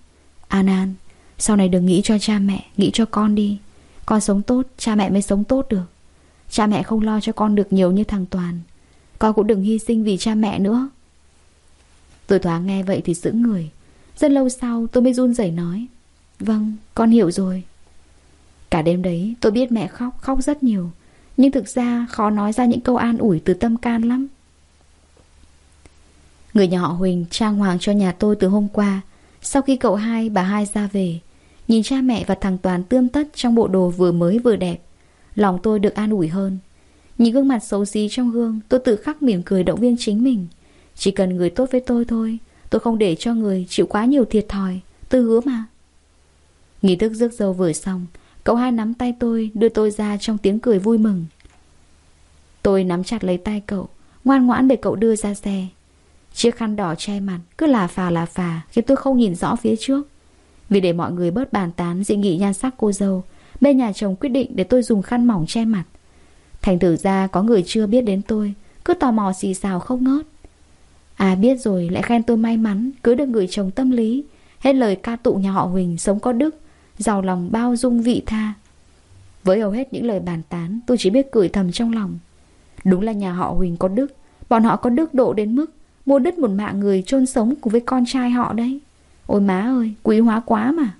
An An, Sau này đừng nghĩ cho cha mẹ, Nghĩ cho con đi. Con sống tốt, Cha mẹ mới sống tốt được. Cha mẹ không lo cho con được nhiều như thằng Toàn. Con cũng đừng hy sinh vì cha mẹ nữa. Tôi thoáng nghe vậy thì sững người. Rất lâu sau, tôi mới run rẩy nói. Vâng con hiểu rồi. Cả đêm đấy, tôi biết mẹ khóc Khóc rất nhiều. Nhưng thực ra, khó nói ra những câu an ủi từ tâm can lắm. Người nhà họ Huỳnh trang hoàng cho nhà tôi từ hôm qua. Sau khi cậu hai, bà hai ra về, Nhìn cha mẹ và thằng Toàn tươm tất Trong bộ đồ vừa mới vừa đẹp. Lòng tôi được an ủi hơn. Nhìn gương mặt xấu xí trong gương, Tôi tự khắc mỉm cười động viên chính mình. Chỉ cần người tốt với tôi thôi, Tôi không để cho người chịu quá nhiều thiệt thòi. Tôi hứa mà. Nghi thức rước dâu vừa xong, Cậu hai nắm tay tôi, đưa tôi ra trong tiếng cười vui mừng. Tôi nắm chặt lấy tay cậu, Ngoan ngoãn để cậu đưa ra xe. Chiếc khăn đỏ che mặt, Cứ là phà là phà, Khiến tôi không nhìn rõ phía trước. Vì để mọi người bớt bàn tán dị nghị nhan sắc cô dâu Bên nhà chồng quyết định để tôi dùng khăn mỏng che mặt. Thành thử ra có người chưa biết đến tôi, Cứ tò mò xì xào không ngớt. À biết rồi, lại khen tôi may mắn, Cưới được người chồng tâm lý. Hết lời ca tụng nhà họ Huỳnh sống có đức, Giàu lòng bao dung vị tha. Với hầu hết những lời bàn tán, Tôi chỉ biết cười thầm trong lòng. Đúng là nhà họ Huỳnh có đức, Bọn họ có đức độ đến mức Mua đứt một mạng người chôn sống cùng với con trai họ đấy. Ôi má ơi, quý hóa quá mà.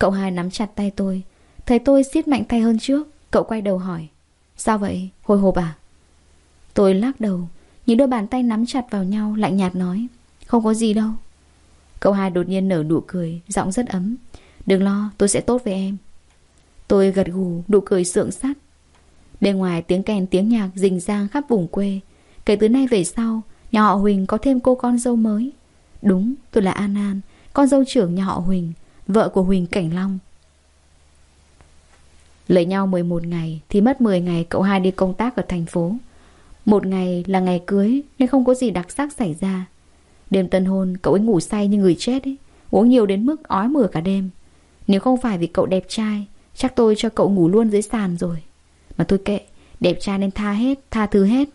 Cậu hai nắm chặt tay tôi. Thấy tôi siết mạnh tay hơn trước, Cậu quay đầu hỏi. Sao vậy? Hồi hộp à? Tôi lắc đầu. Những đôi bàn tay nắm chặt vào nhau, lạnh nhạt nói. Không có gì đâu. Cậu hai đột nhiên nở nụ cười, Giọng rất ấm. Đừng lo, tôi sẽ tốt với em. Tôi gật gù, nụ cười sượng sắt. Bên ngoài tiếng kèn tiếng nhạc rình rang khắp vùng quê. Kể từ nay về sau, Nhà họ Huỳnh có thêm cô con dâu mới. Đúng, tôi là An An, Con dâu trưởng nhà họ Huỳnh. Vợ của Huỳnh Cảnh Long. Lấy nhau 11 ngày Thì mất 10 ngày cậu hai đi công tác ở thành phố. Một ngày là ngày cưới Nên không có gì đặc sắc xảy ra. Đêm tân hôn cậu ấy ngủ say như người chết ấy Uống nhiều đến mức ói mửa cả đêm. Nếu không phải vì cậu đẹp trai Chắc tôi cho cậu ngủ luôn dưới sàn rồi. Mà tôi kệ Đẹp trai nên tha hết, tha thứ hết.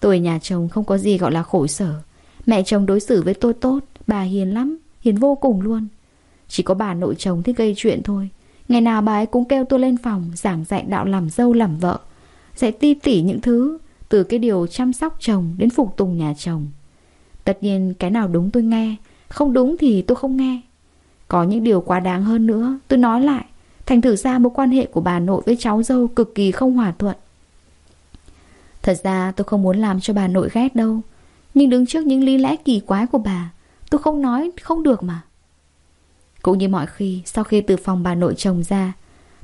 Tôi nhà chồng không có gì gọi là khổ sở. Mẹ chồng đối xử với tôi tốt Bà hiền lắm, hiền vô cùng luôn. Chỉ có bà nội chồng thích gây chuyện thôi. Ngày nào bà ấy cũng kêu tôi lên phòng, Giảng dạy đạo làm dâu, làm vợ. Dạy ti tỉ những thứ, Từ cái điều chăm sóc chồng đến phục tùng nhà chồng. Tất nhiên, cái nào đúng tôi nghe, Không đúng thì tôi không nghe. Có những điều quá đáng hơn nữa, Tôi nói lại, Thành thử ra mối quan hệ của bà nội với cháu dâu Cực kỳ không hòa thuận. Thật ra tôi không muốn làm cho bà nội ghét đâu, Nhưng đứng trước những lý lẽ kỳ quái của bà, Tôi không nói không được mà. Cũng như mọi khi, Sau khi từ phòng bà nội chồng ra,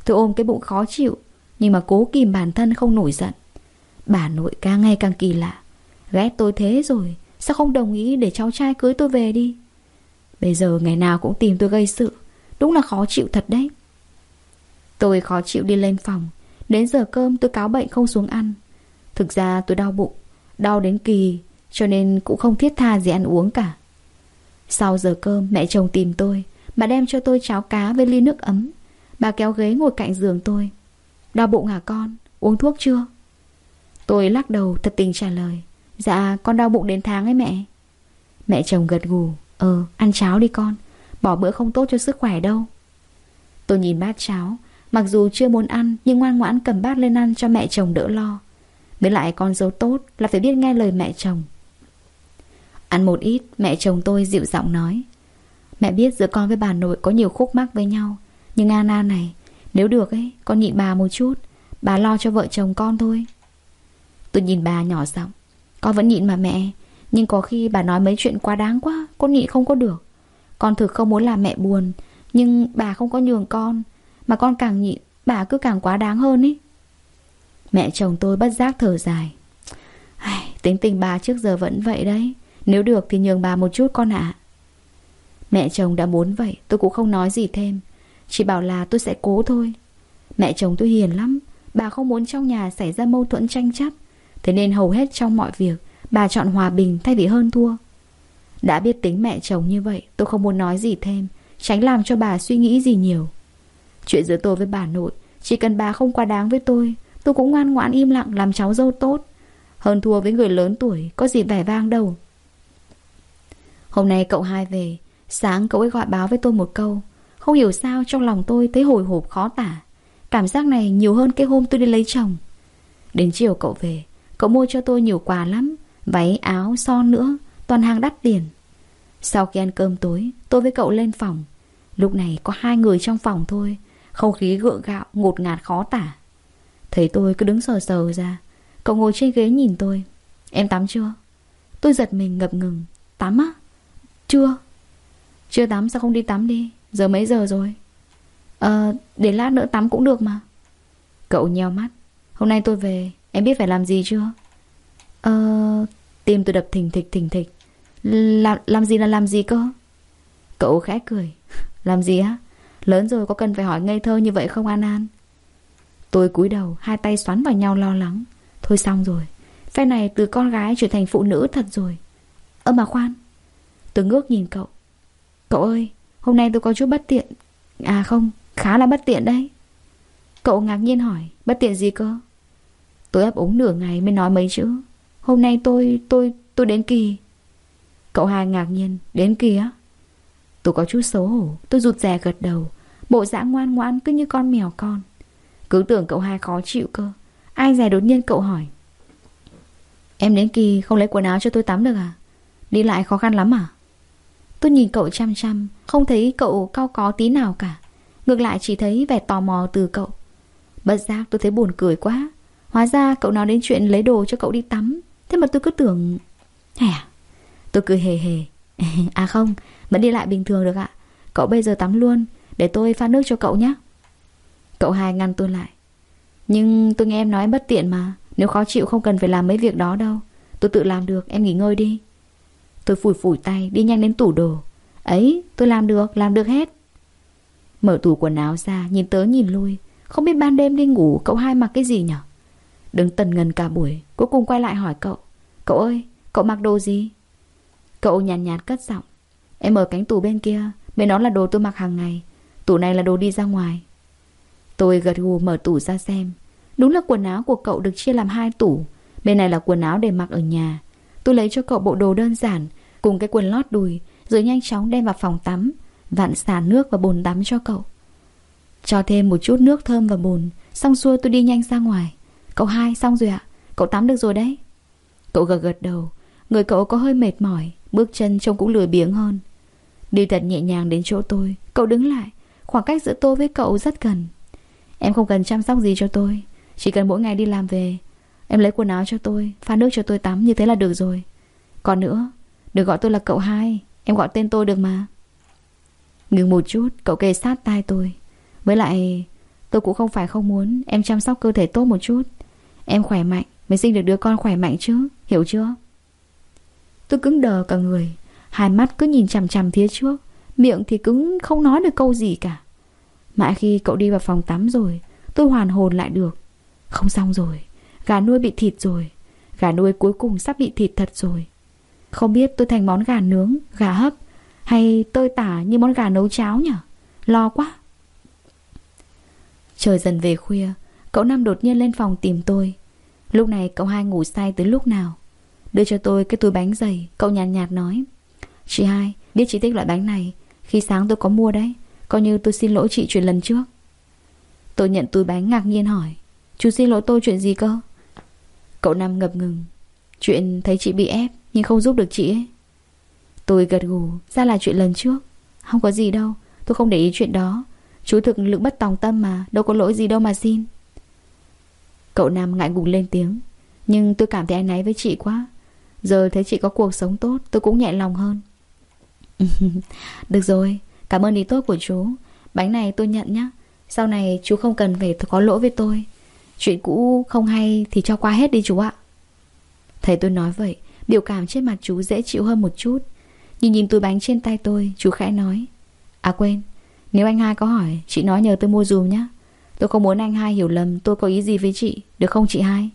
Tôi ôm cái bụng khó chịu, Nhưng mà cố kìm bản thân không nổi giận. Bà nội càng ngày càng kỳ lạ. Ghét tôi thế rồi, Sao không đồng ý để cháu trai cưới tôi về đi? Bây giờ ngày nào cũng tìm tôi gây sự, Đúng là khó chịu thật đấy. Tôi khó chịu đi lên phòng, Đến giờ cơm tôi cáo bệnh không xuống ăn. Thực ra tôi đau bụng, Đau đến kỳ, Cho nên cũng không thiết tha gì ăn uống cả. Sau giờ cơm, mẹ chồng tìm tôi Bà đem cho tôi cháo cá với ly nước ấm. Bà kéo ghế ngồi cạnh giường tôi. Đau bụng hả con? Uống thuốc chưa? Tôi lắc đầu, thật tình trả lời. Dạ con đau bụng đến tháng ấy mẹ. Mẹ chồng gật gù. Ờ ăn cháo đi con. Bỏ bữa không tốt cho sức khỏe đâu. Tôi nhìn bát cháo. Mặc dù chưa muốn ăn, Nhưng ngoan ngoãn cầm bát lên ăn cho mẹ chồng đỡ lo. Với lại con dâu tốt là phải biết nghe lời mẹ chồng. Ăn một ít, Mẹ chồng tôi dịu giọng nói. Mẹ biết giữa con với bà nội có nhiều khúc mắc với nhau. Nhưng Anna này Nếu được ấy Con nhịn bà một chút. Bà lo cho vợ chồng con thôi. Tôi nhìn bà nhỏ giọng. Con vẫn nhịn mà mẹ. Nhưng có khi bà nói mấy chuyện quá đáng quá Con nhịn không có được. Con thực không muốn làm mẹ buồn Nhưng bà không có nhường con. Mà con càng nhịn Bà cứ càng quá đáng hơn ý Mẹ chồng tôi bất giác thở dài. Ai, Tính tình bà trước giờ vẫn vậy đấy. Nếu được thì nhường bà một chút con ạ. Mẹ chồng đã muốn vậy, Tôi cũng không nói gì thêm. Chỉ bảo là tôi sẽ cố thôi. Mẹ chồng tôi hiền lắm, Bà không muốn trong nhà xảy ra mâu thuẫn tranh chấp. Thế nên hầu hết trong mọi việc, Bà chọn hòa bình thay vì hơn thua. Đã biết tính mẹ chồng như vậy, Tôi không muốn nói gì thêm, Tránh làm cho bà suy nghĩ gì nhiều. Chuyện giữa tôi với bà nội, Chỉ cần bà không quá đáng với tôi Tôi cũng ngoan ngoãn im lặng làm cháu dâu tốt. Hơn thua với người lớn tuổi, Có gì vẻ vang đâu. Hôm nay cậu hai về Sáng cậu ấy gọi báo với tôi một câu. Không hiểu sao trong lòng tôi thấy hồi hộp khó tả. Cảm giác này nhiều hơn cái hôm tôi đi lấy chồng. Đến chiều cậu về Cậu mua cho tôi nhiều quà lắm. Váy, áo, son nữa Toàn hàng đắt tiền. Sau khi ăn cơm tối Tôi với cậu lên phòng. Lúc này có hai người trong phòng thôi. Không khí gượng gạo, ngột ngạt khó tả. Thấy tôi cứ đứng sờ sờ ra Cậu ngồi trên ghế nhìn tôi. Em tắm chưa? Tôi giật mình ngập ngừng. Tắm á? Chưa. Chưa tắm sao không đi tắm đi Giờ mấy giờ rồi? Ờ, để lát nữa tắm cũng được mà Cậu nheo mắt Hôm nay tôi về, em biết phải làm gì chưa? Ờ, tim tôi đập thình thịch thình thịch Làm, làm gì là làm gì cơ? Cậu khẽ cười [LAUGHS] Làm gì á? Lớn rồi có cần phải hỏi ngây thơ như vậy không An An? Tôi cúi đầu, hai tay xoắn vào nhau lo lắng. Thôi xong rồi. Phe này từ con gái trở thành phụ nữ thật rồi. Ơ mà khoan. Tôi ngước nhìn cậu. Cậu ơi, hôm nay tôi có chút bất tiện. À không, khá là bất tiện đấy. Cậu ngạc nhiên hỏi, bất tiện gì cơ? Tôi ấp úng nửa ngày mới nói mấy chữ. Hôm nay tôi, tôi, tôi đến kỳ. Cậu hai ngạc nhiên, đến kỳ á? Tôi có chút xấu hổ, tôi rụt rè gật đầu. Bộ dạng ngoan ngoãn cứ như con mèo con. Cứ tưởng cậu hai khó chịu cơ Ai dè đột nhiên cậu hỏi Em đến kỳ không lấy quần áo cho tôi tắm được à Đi lại khó khăn lắm à Tôi nhìn cậu chăm chăm, Không thấy cậu cao có tí nào cả. Ngược lại chỉ thấy vẻ tò mò từ cậu. Bất giác tôi thấy buồn cười quá. Hóa ra cậu nói đến chuyện lấy đồ cho cậu đi tắm. Thế mà tôi cứ tưởng À? Tôi cười hề hề. [LAUGHS] À không, Vẫn đi lại bình thường được ạ. Cậu bây giờ tắm luôn, Để tôi pha nước cho cậu nhé Cậu hai ngăn tôi lại. Nhưng tôi nghe em nói bất tiện mà. Nếu khó chịu không cần phải làm mấy việc đó đâu. Tôi tự làm được, em nghỉ ngơi đi. Tôi phủi phủi tay đi nhanh đến tủ đồ. Ấy tôi làm được làm được hết. Mở tủ quần áo ra Nhìn tớ nhìn lui. Không biết ban đêm đi ngủ cậu hai mặc cái gì nhở? Đứng tần ngần cả buổi Cuối cùng quay lại hỏi cậu. Cậu ơi cậu mặc đồ gì? Cậu nhàn nhạt, nhạt cất giọng. Em mở cánh tủ bên kia Bên đó là đồ tôi mặc hàng ngày. Tủ này là đồ đi ra ngoài. Tôi gật gù mở tủ ra xem. Đúng là quần áo của cậu được chia làm hai tủ. Bên này là quần áo để mặc ở nhà. Tôi lấy cho cậu bộ đồ đơn giản, Cùng cái quần lót đùi, Rồi nhanh chóng đem vào phòng tắm, Vặn xả nước và bồn tắm cho cậu. Cho thêm một chút nước thơm vào bồn, Xong xuôi tôi đi nhanh ra ngoài. Cậu hai, xong rồi ạ. Cậu tắm được rồi đấy. Cậu gật gật đầu. Người cậu có hơi mệt mỏi, Bước chân trông cũng lười biếng hơn. Đi thật nhẹ nhàng đến chỗ tôi. Cậu đứng lại. Khoảng cách giữa tôi với cậu rất gần. Em không cần chăm sóc gì cho tôi. Chỉ cần mỗi ngày đi làm về Em lấy quần áo cho tôi, Pha nước cho tôi tắm như thế là được rồi. Còn nữa Đừng gọi tôi là cậu hai, Em gọi tên tôi được mà. Ngừng một chút, Cậu kề sát tai tôi. Với lại, Tôi cũng không phải không muốn Em chăm sóc cơ thể tốt một chút. Em khỏe mạnh, Mới sinh được đứa con khỏe mạnh chứ, Hiểu chưa? Tôi cứng đờ cả người, Hai mắt cứ nhìn chằm chằm phía trước, Miệng thì cứng, không nói được câu gì cả. Mãi khi cậu đi vào phòng tắm rồi, Tôi hoàn hồn lại được. Không xong rồi. Gà nuôi bị thịt rồi. Gà nuôi cuối cùng sắp bị thịt thật rồi. Không biết tôi thành món gà nướng Gà hấp Hay tơi tả như món gà nấu cháo nhỉ? Lo quá. Trời dần về khuya Cậu Năm đột nhiên lên phòng tìm tôi. Lúc này cậu hai ngủ say tới lúc nào? Đưa cho tôi cái túi bánh dày Cậu nhàn nhạt, nhạt nói. Chị hai biết chị thích loại bánh này. Khi sáng tôi có mua đấy. Coi như tôi xin lỗi chị chuyện lần trước. Tôi nhận túi bánh ngạc nhiên hỏi. Chú xin lỗi tôi chuyện gì cơ? Cậu Nam ngập ngừng. Chuyện thấy chị bị ép Nhưng không giúp được chị ấy. Tôi gật gù, Ra là chuyện lần trước. Không có gì đâu, Tôi không để ý chuyện đó. Chú thực lực bất tòng tâm mà, Đâu có lỗi gì đâu mà xin. Cậu Nam ngại ngùng lên tiếng. Nhưng tôi cảm thấy anh náy với chị quá. Giờ thấy chị có cuộc sống tốt, Tôi cũng nhẹ lòng hơn. [LAUGHS] Được rồi, Cảm ơn ý tốt của chú. Bánh này tôi nhận nhé Sau này chú không cần phải có lỗi với tôi. Chuyện cũ không hay thì cho qua hết đi, chú ạ. Thấy tôi nói vậy, Biểu cảm trên mặt chú dễ chịu hơn một chút. Nhìn nhìn túi bánh trên tay tôi, Chú khẽ nói À quên, Nếu anh hai có hỏi, Chị nói nhờ tôi mua dùm nhé Tôi không muốn anh hai hiểu lầm tôi có ý gì với chị, Được không chị hai?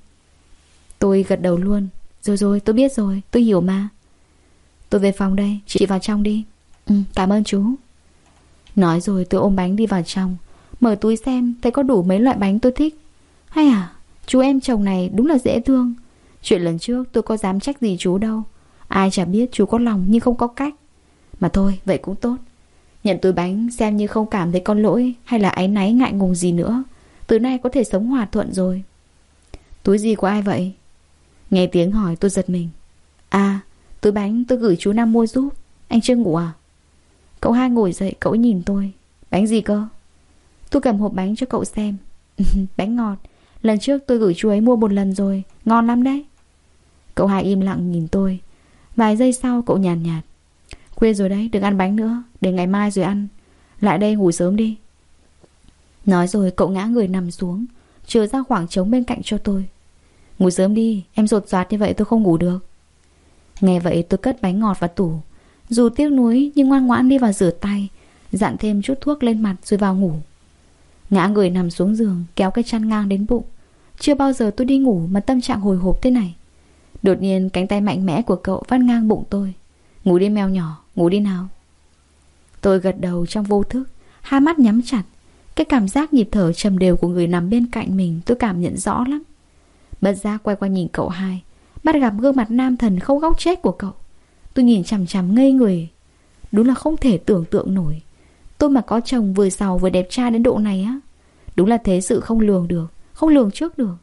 Tôi gật đầu luôn, Rồi rồi, tôi biết rồi, tôi hiểu mà. Tôi về phòng đây, chị vào trong đi. Ừ cảm ơn chú. Nói rồi tôi ôm bánh đi vào trong, Mở túi xem, thấy có đủ mấy loại bánh tôi thích. Hay à Chú em chồng này đúng là dễ thương. Chuyện lần trước tôi có dám trách gì chú đâu. Ai chả biết chú có lòng nhưng không có cách. Mà thôi, vậy cũng tốt. Nhận túi bánh xem như không cảm thấy con lỗi Hay là áy náy ngại ngùng gì nữa. Từ nay có thể sống hòa thuận rồi. Túi gì của ai vậy? Nghe tiếng hỏi tôi giật mình. À túi bánh tôi gửi chú Nam mua giúp. Anh chưa ngủ à? Cậu hai ngồi dậy, cậu nhìn tôi. Bánh gì cơ? Tôi cầm hộp bánh cho cậu xem. [LAUGHS] Bánh ngọt. Lần trước tôi gửi chú ấy mua một lần rồi Ngon lắm đấy. Cậu hai im lặng nhìn tôi. Vài giây sau cậu nhàn nhạt, nhạt. Khuya rồi đấy đừng ăn bánh nữa Để ngày mai rồi ăn. Lại đây ngủ sớm đi. Nói rồi cậu ngã người nằm xuống Chừa ra khoảng trống bên cạnh cho tôi. Ngủ sớm đi Em rột rạt như vậy tôi không ngủ được. Nghe vậy tôi cất bánh ngọt vào tủ. Dù tiếc nuối nhưng ngoan ngoãn đi vào rửa tay Dặn thêm chút thuốc lên mặt rồi vào ngủ. Ngã người nằm xuống giường Kéo cái chăn ngang đến bụng. Chưa bao giờ tôi đi ngủ mà tâm trạng hồi hộp thế này. Đột nhiên cánh tay mạnh mẽ của cậu vắt ngang bụng tôi. Ngủ đi mèo nhỏ, ngủ đi nào. Tôi gật đầu trong vô thức Hai mắt nhắm chặt. Cái cảm giác nhịp thở trầm đều của người nằm bên cạnh mình Tôi cảm nhận rõ lắm. Bất giác quay qua nhìn cậu hai Bắt gặp gương mặt nam thần không góc chết của cậu. Tôi nhìn chằm chằm ngây người. Đúng là không thể tưởng tượng nổi. Tôi mà có chồng vừa giàu vừa đẹp trai đến độ này á. Đúng là thế sự không lường được. Không lường trước được.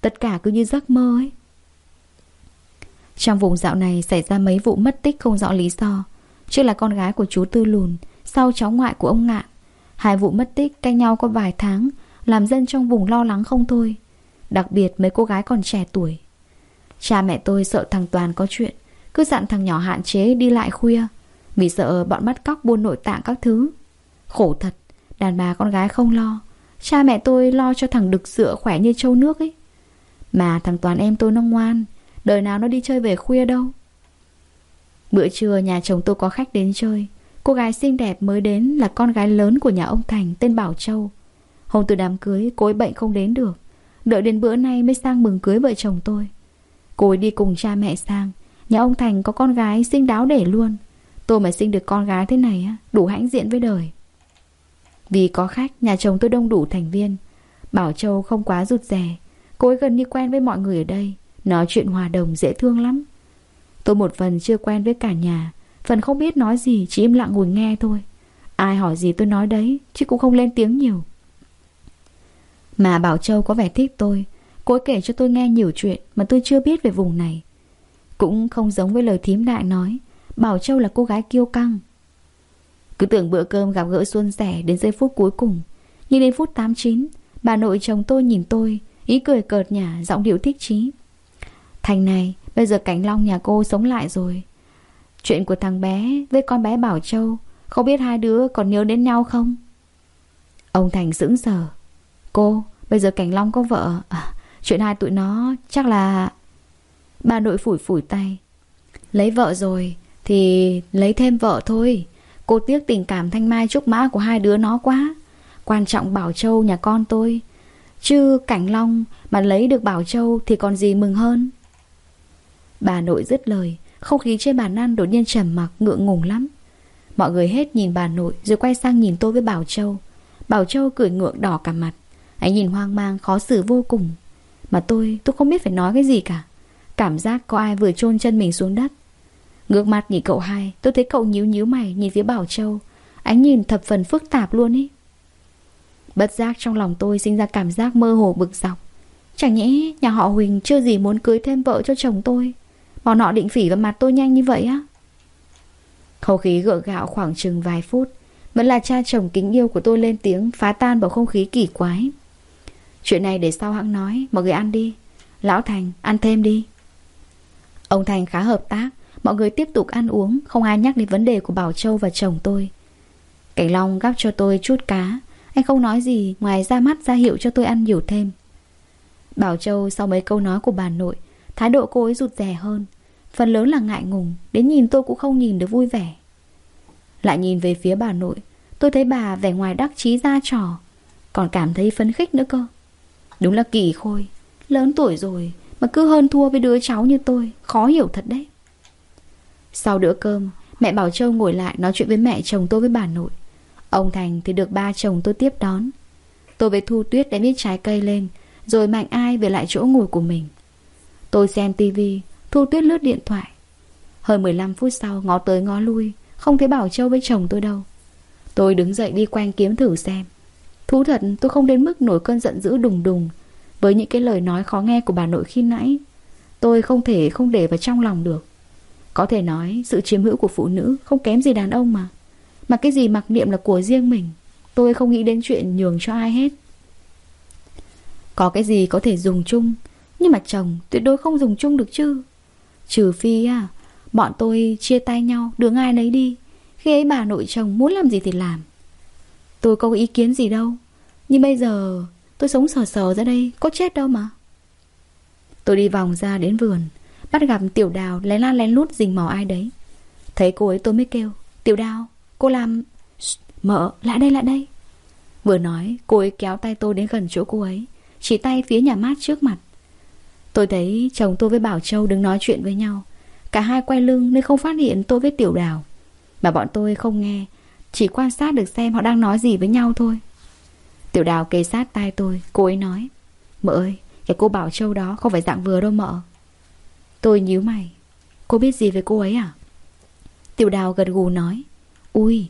Tất cả cứ như giấc mơ ấy. Trong vùng dạo này xảy ra mấy vụ mất tích không rõ lý do. Trước là con gái của chú Tư Lùn, Sau cháu ngoại của ông Ngạn. Hai vụ mất tích canh nhau có vài tháng, Làm dân trong vùng lo lắng không thôi. Đặc biệt mấy cô gái còn trẻ tuổi. Cha mẹ tôi sợ thằng Toàn có chuyện, Cứ dặn thằng nhỏ hạn chế đi lại khuya. Vì sợ bọn bắt cóc buôn nội tạng các thứ. Khổ thật, Đàn bà con gái không lo. Cha mẹ tôi lo cho thằng đực dựa khỏe như trâu nước ấy. Mà thằng Toàn em tôi nó ngoan, Đời nào nó đi chơi về khuya đâu. Bữa trưa nhà chồng tôi có khách đến chơi, Cô gái xinh đẹp mới đến là con gái lớn của nhà ông Thành, tên Bảo Châu. Hôm từ đám cưới, cô ấy bệnh không đến được. Đợi đến bữa nay mới sang mừng cưới vợ chồng tôi. Cô ấy đi cùng cha mẹ sang, Nhà ông Thành có con gái xinh đáo để luôn. Tôi mà sinh được con gái thế này á, Đủ hãnh diện với đời. Vì có khách, nhà chồng tôi đông đủ thành viên. Bảo Châu không quá rụt rè. Cô ấy gần như quen với mọi người ở đây. Nói chuyện hòa đồng dễ thương lắm. Tôi một phần chưa quen với cả nhà. Phần không biết nói gì, Chỉ im lặng ngồi nghe thôi. Ai hỏi gì tôi nói đấy, Chứ cũng không lên tiếng nhiều. Mà Bảo Châu có vẻ thích tôi. Cô ấy kể cho tôi nghe nhiều chuyện Mà tôi chưa biết về vùng này. Cũng không giống với lời thím đại nói. Bảo Châu là cô gái kiêu căng. Cứ tưởng bữa cơm gặp gỡ xuân sẻ Đến giây phút cuối cùng. Nhưng đến phút 89 Bà nội chồng tôi nhìn tôi Ý cười cợt nhả giọng điệu thích chí. Thành này Bây giờ Cảnh Long nhà cô sống lại rồi. Chuyện của thằng bé với con bé Bảo Châu Không biết hai đứa còn nhớ đến nhau không? Ông Thành sững sờ. Cô Bây giờ Cảnh Long có vợ. À, Chuyện hai tụi nó chắc là Bà nội phủi phủi tay. Lấy vợ rồi Thì lấy thêm vợ thôi. Cô tiếc tình cảm thanh mai trúc mã của hai đứa nó quá. Quan trọng Bảo Châu nhà con tôi. Chứ Cảnh Long mà lấy được Bảo Châu thì còn gì mừng hơn. Bà nội dứt lời Không khí trên bàn ăn đột nhiên trầm mặc ngượng ngùng lắm. Mọi người hết nhìn bà nội Rồi quay sang nhìn tôi với Bảo Châu. Bảo Châu cười ngượng đỏ cả mặt. Anh nhìn hoang mang khó xử vô cùng. Mà tôi, tôi không biết phải nói cái gì cả. Cảm giác có ai vừa chôn chân mình xuống đất. Ngược mặt nhìn cậu hai, Tôi thấy cậu nhíu nhíu mày nhìn phía Bảo Châu. Ánh nhìn thập phần phức tạp luôn ý. Bất giác trong lòng tôi sinh ra cảm giác mơ hồ bực dọc. Chẳng nhẽ nhà họ Huỳnh chưa gì muốn cưới thêm vợ cho chồng tôi? Bọn họ định phỉ vào mặt tôi nhanh như vậy á? Không khí gượng gạo khoảng chừng vài phút, Vẫn là cha chồng kính yêu của tôi lên tiếng Phá tan bầu không khí kỳ quái. Chuyện này để sau hãng nói, Mọi người ăn đi. Lão Thành, ăn thêm đi. Ông Thành khá hợp tác Mọi người tiếp tục ăn uống, Không ai nhắc đến vấn đề của Bảo Châu và chồng tôi. Cảnh Long gắp cho tôi chút cá. Anh không nói gì, Ngoài ra mắt ra hiệu cho tôi ăn nhiều thêm. Bảo Châu sau mấy câu nói của bà nội, Thái độ cô ấy rụt rè hơn. Phần lớn là ngại ngùng, Đến nhìn tôi cũng không nhìn được vui vẻ. Lại nhìn về phía bà nội, Tôi thấy bà vẻ ngoài đắc chí ra trò, Còn cảm thấy phấn khích nữa cơ. Đúng là kỳ khôi, Lớn tuổi rồi, Mà cứ hơn thua với đứa cháu như tôi, Khó hiểu thật đấy. Sau bữa cơm, Mẹ Bảo Châu ngồi lại nói chuyện với mẹ chồng tôi với bà nội. Ông Thành thì được ba chồng tôi tiếp đón. Tôi với Thu Tuyết đem ít trái cây lên, Rồi Mạnh Ai về lại chỗ ngồi của mình. Tôi xem tivi Thu Tuyết lướt điện thoại. Hơn 15 phút sau, ngó tới ngó lui, Không thấy Bảo Châu với chồng tôi đâu. Tôi đứng dậy đi quanh kiếm thử xem. Thú thật, tôi không đến mức nổi cơn giận dữ đùng đùng. Với những cái lời nói khó nghe của bà nội khi nãy, Tôi không thể không để vào trong lòng được. Có thể nói, sự chiếm hữu của phụ nữ không kém gì đàn ông mà. Mà cái gì mặc niệm là của riêng mình, Tôi không nghĩ đến chuyện nhường cho ai hết. Có cái gì có thể dùng chung, Nhưng mà chồng tuyệt đối không dùng chung được chứ. Trừ phi à Bọn tôi chia tay nhau, đứa ai nấy đi. Khi ấy bà nội chồng muốn làm gì thì làm. Tôi có ý kiến gì đâu, Nhưng bây giờ tôi sống sờ sờ ra đây, Có chết đâu mà. Tôi đi vòng ra đến vườn. Bắt gặp tiểu đào lén la lén lút rình mò ai đấy. Thấy cô ấy tôi mới kêu, Tiểu đào, cô làm Mợ lại đây lại đây. Vừa nói, cô ấy kéo tay tôi đến gần chỗ cô ấy, Chỉ tay phía nhà mát trước mặt. Tôi thấy chồng tôi với Bảo Châu đứng nói chuyện với nhau. Cả hai quay lưng nên không phát hiện tôi với Tiểu Đào. Mà bọn tôi không nghe, Chỉ quan sát được xem họ đang nói gì với nhau thôi. Tiểu Đào kề sát tai tôi, Cô ấy nói, Mợ ơi, cái cô Bảo Châu đó không phải dạng vừa đâu mợ. Tôi nhíu mày. Cô biết gì về cô ấy à? Tiểu Đào gật gù nói. Ui,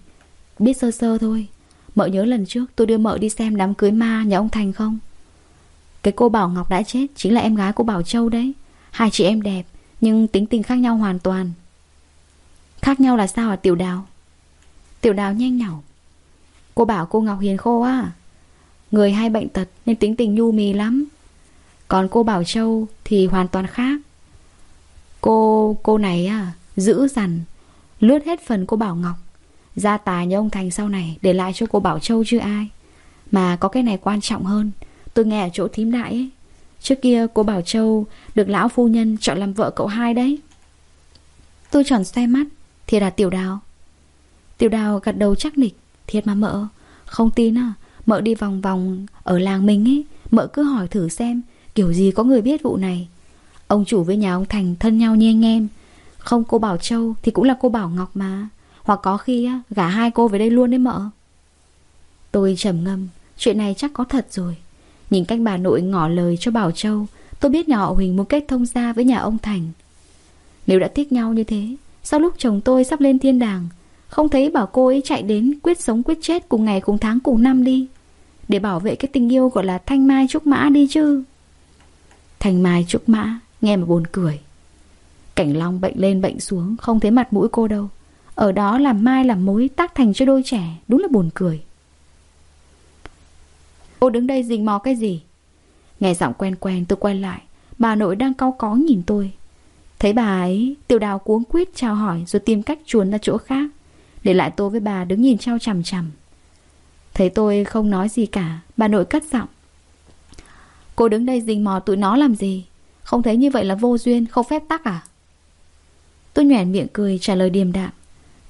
biết sơ sơ thôi. Mợ nhớ lần trước tôi đưa mợ đi xem đám cưới ma nhà ông Thành không? Cái cô Bảo Ngọc đã chết Chính là em gái của Bảo Châu đấy. Hai chị em đẹp, Nhưng tính tình khác nhau hoàn toàn. Khác nhau là sao à Tiểu Đào? Tiểu Đào nhanh nhảu Cô bảo cô Ngọc hiền khô á. Người hay bệnh tật nên tính tình nhu mì lắm. Còn cô Bảo Châu Thì hoàn toàn khác. Cô cô này à Giữ dằn, Lướt hết phần cô Bảo Ngọc. Gia tài như ông Thành sau này, Để lại cho cô Bảo Châu chứ ai. Mà có cái này quan trọng hơn, Tôi nghe ở chỗ thím đại ấy. Trước kia cô Bảo Châu Được lão phu nhân chọn làm vợ cậu hai đấy. Tôi tròn xe mắt, Thiệt là tiểu đào. Tiểu đào gật đầu chắc nịch, Thiệt mà mợ. Không tin à Mợ đi vòng vòng ở làng mình ấy, Mợ cứ hỏi thử xem, Kiểu gì có người biết vụ này. Ông chủ với nhà ông Thành thân nhau như anh em. Không cô Bảo Châu thì cũng là cô Bảo Ngọc mà. Hoặc có khi á, gả hai cô về đây luôn đấy mợ. Tôi trầm ngâm Chuyện này chắc có thật rồi. Nhìn cách bà nội ngỏ lời cho Bảo Châu Tôi biết nhà họ Huỳnh muốn kết thông gia với nhà ông Thành. Nếu đã thích nhau như thế Sau lúc chồng tôi sắp lên thiên đàng Không thấy bảo cô ấy chạy đến Quyết sống quyết chết cùng ngày cùng tháng cùng năm đi. Để bảo vệ cái tình yêu gọi là Thanh Mai Trúc Mã đi chứ. Thanh Mai Trúc Mã. Nghe mà buồn cười. Cảnh Long bệnh lên bệnh xuống, Không thấy mặt mũi cô đâu. Ở đó làm mai làm mối tác thành cho đôi trẻ, Đúng là buồn cười. Cô đứng đây rình mò cái gì? Nghe giọng quen quen, tôi quay lại. Bà nội đang cau có nhìn tôi. Thấy bà ấy, Tiểu đào cuống quýt chào hỏi Rồi tìm cách chuồn ra chỗ khác. Để lại tôi với bà đứng nhìn trao chằm chằm. Thấy tôi không nói gì cả, Bà nội cất giọng. Cô đứng đây rình mò tụi nó làm gì? Không thấy như vậy là vô duyên, Không phép tắc à? Tôi nhoẻn miệng cười, trả lời điềm đạm.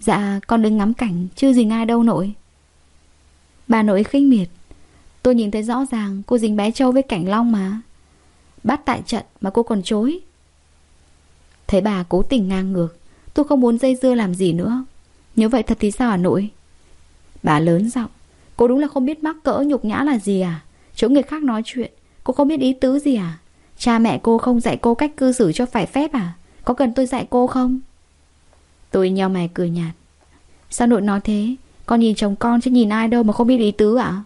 Dạ con đứng ngắm cảnh Chứ gì ai đâu nội. Bà nội khinh miệt. Tôi nhìn thấy rõ ràng, cô dính bé Châu với Cảnh Long mà. Bắt tại trận mà cô còn chối. Thấy bà cố tình ngang ngược, Tôi không muốn dây dưa làm gì nữa. Nếu vậy thật thì sao hả nội? Bà lớn giọng. Cô đúng là không biết mắc cỡ nhục nhã là gì à? Chỗ người khác nói chuyện, Cô không biết ý tứ gì à? Cha mẹ cô không dạy cô cách cư xử cho phải phép à? Có cần tôi dạy cô không? Tôi nheo mày cười nhạt. Sao nội nói thế? Con nhìn chồng con chứ nhìn ai đâu mà không biết ý tứ à?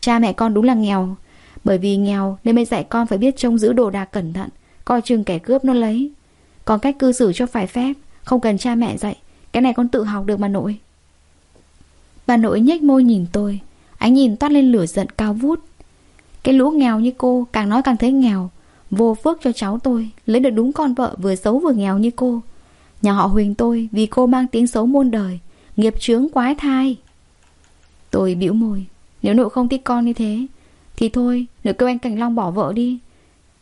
Cha mẹ con đúng là nghèo. Bởi vì nghèo nên mới dạy con phải biết trông giữ đồ đạc cẩn thận, Coi chừng kẻ cướp nó lấy. Còn cách cư xử cho phải phép, Không cần cha mẹ dạy, Cái này con tự học được mà nội. Bà nội nhếch môi nhìn tôi, Ánh nhìn toát lên lửa giận cao vút. Cái lũ nghèo như cô Càng nói càng thấy nghèo. Vô phước cho cháu tôi, Lấy được đúng con vợ vừa xấu vừa nghèo như cô. Nhà họ Huỳnh tôi Vì cô mang tiếng xấu muôn đời, Nghiệp chướng quái thai. Tôi bĩu môi, Nếu nội không thích con như thế, Thì thôi, nội kêu anh Cảnh Long bỏ vợ đi.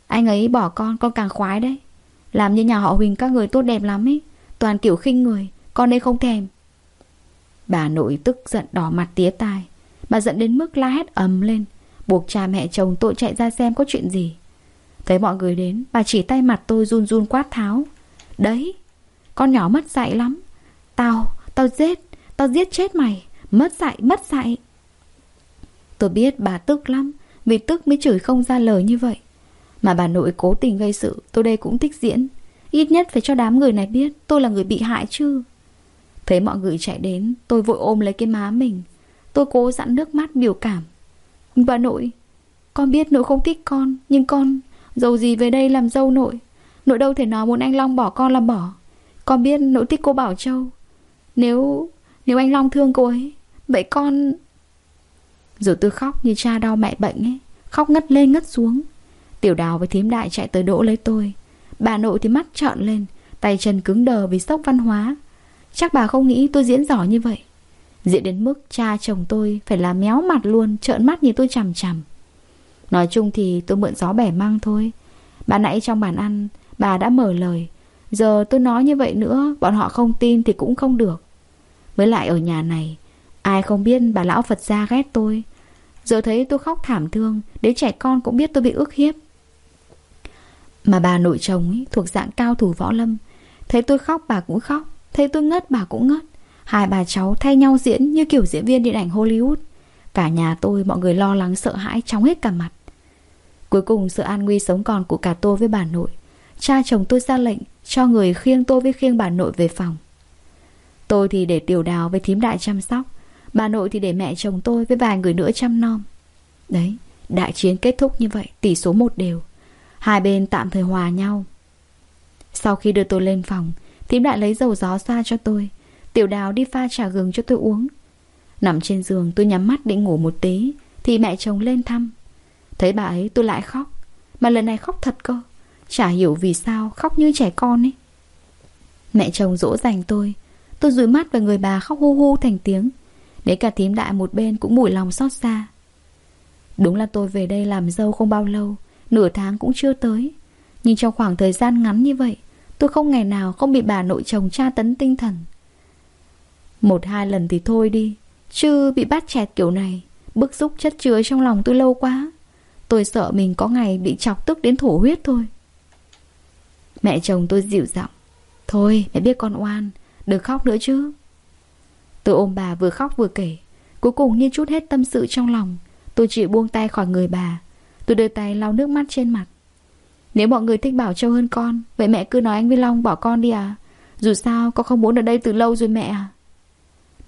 Anh ấy bỏ con con càng khoái đấy. Làm như nhà họ Huỳnh các người tốt đẹp lắm ấy, Toàn kiểu khinh người, Con đây không thèm. Bà nội tức giận đỏ mặt tía tai, Bà giận đến mức la hét ầm lên. Buộc cha mẹ chồng tôi chạy ra xem có chuyện gì. Thấy mọi người đến Bà chỉ tay mặt tôi run run quát tháo. Đấy Con nhỏ mất dạy lắm. Tao, tao giết Tao giết chết mày. Mất dạy, mất dạy. Tôi biết bà tức lắm Vì tức mới chửi không ra lời như vậy. Mà bà nội cố tình gây sự Tôi đây cũng thích diễn. Ít nhất phải cho đám người này biết Tôi là người bị hại chứ. Thấy mọi người chạy đến Tôi vội ôm lấy cái má mình. Tôi cố dặn nước mắt biểu cảm. Bà nội, Con biết nội không thích con, Nhưng con, Dầu gì về đây làm dâu nội? Nội đâu thể nói muốn anh Long bỏ con là bỏ. Con biết nội thích cô Bảo Châu. Nếu Nếu anh Long thương cô ấy, Vậy con Rồi tôi khóc như cha đau mẹ bệnh ấy, Khóc ngất lên ngất xuống. Tiểu đào với thím đại chạy tới đỗ lấy tôi. Bà nội thì mắt trợn lên, Tay chân cứng đờ vì sốc văn hóa. Chắc bà không nghĩ tôi diễn giỏi như vậy. Diễn đến mức cha chồng tôi Phải là méo mặt luôn Trợn mắt nhìn tôi chằm chằm. Nói chung thì tôi mượn gió bẻ măng thôi. Bà nãy trong bàn ăn Bà đã mở lời. Giờ tôi nói như vậy nữa Bọn họ không tin thì cũng không được. Với lại ở nhà này Ai không biết bà lão Phật gia ghét tôi. Giờ thấy tôi khóc thảm thương Đến trẻ con cũng biết tôi bị ức hiếp. Mà bà nội chồng ấy, thuộc dạng cao thủ võ lâm. Thấy tôi khóc bà cũng khóc. Thấy tôi ngất bà cũng ngất. Hai bà cháu thay nhau diễn như kiểu diễn viên điện ảnh Hollywood. Cả nhà tôi mọi người lo lắng sợ hãi trong hết cả mặt. Cuối cùng sự an nguy sống còn của cả tôi với bà nội. Cha chồng tôi ra lệnh cho người khiêng tôi với khiêng bà nội về phòng. Tôi thì để tiểu đào với thím đại chăm sóc. Bà nội thì để mẹ chồng tôi với vài người nữa chăm nom. Đấy, đại chiến kết thúc như vậy, tỷ số một đều. Hai bên tạm thời hòa nhau. Sau khi đưa tôi lên phòng Thím đại lấy dầu gió xoa cho tôi. Tiểu đào đi pha trà gừng cho tôi uống. Nằm trên giường, tôi nhắm mắt định ngủ một tí, Thì mẹ chồng lên thăm. Thấy bà ấy, tôi lại khóc. Mà lần này khóc thật cơ. Chả hiểu vì sao khóc như trẻ con ấy. Mẹ chồng dỗ dành tôi. Tôi dụi mắt vào người bà khóc hu hu thành tiếng. Đến cả thím đại một bên cũng mùi lòng xót xa. Đúng là tôi về đây làm dâu không bao lâu, Nửa tháng cũng chưa tới. Nhưng trong khoảng thời gian ngắn như vậy, Tôi không ngày nào không bị bà nội chồng tra tấn tinh thần. Một hai lần thì thôi đi, Chứ bị bắt chẹt kiểu này, Bức xúc chất chứa trong lòng tôi lâu quá. Tôi sợ mình có ngày bị chọc tức đến thổ huyết thôi. Mẹ chồng tôi dịu giọng, Thôi, mẹ biết con oan, Đừng khóc nữa chứ. Tôi ôm bà vừa khóc vừa kể, Cuối cùng như chút hết tâm sự trong lòng, Tôi chỉ buông tay khỏi người bà. Tôi đưa tay lau nước mắt trên mặt. Nếu mọi người thích Bảo Châu hơn con, Vậy mẹ cứ nói anh với Long bỏ con đi à. Dù sao con không muốn ở đây từ lâu rồi mẹ à.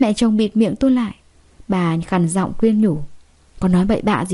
Mẹ chồng bịt miệng tôi lại. Bà khàn giọng khuyên nhủ. Con nói bậy bạ gì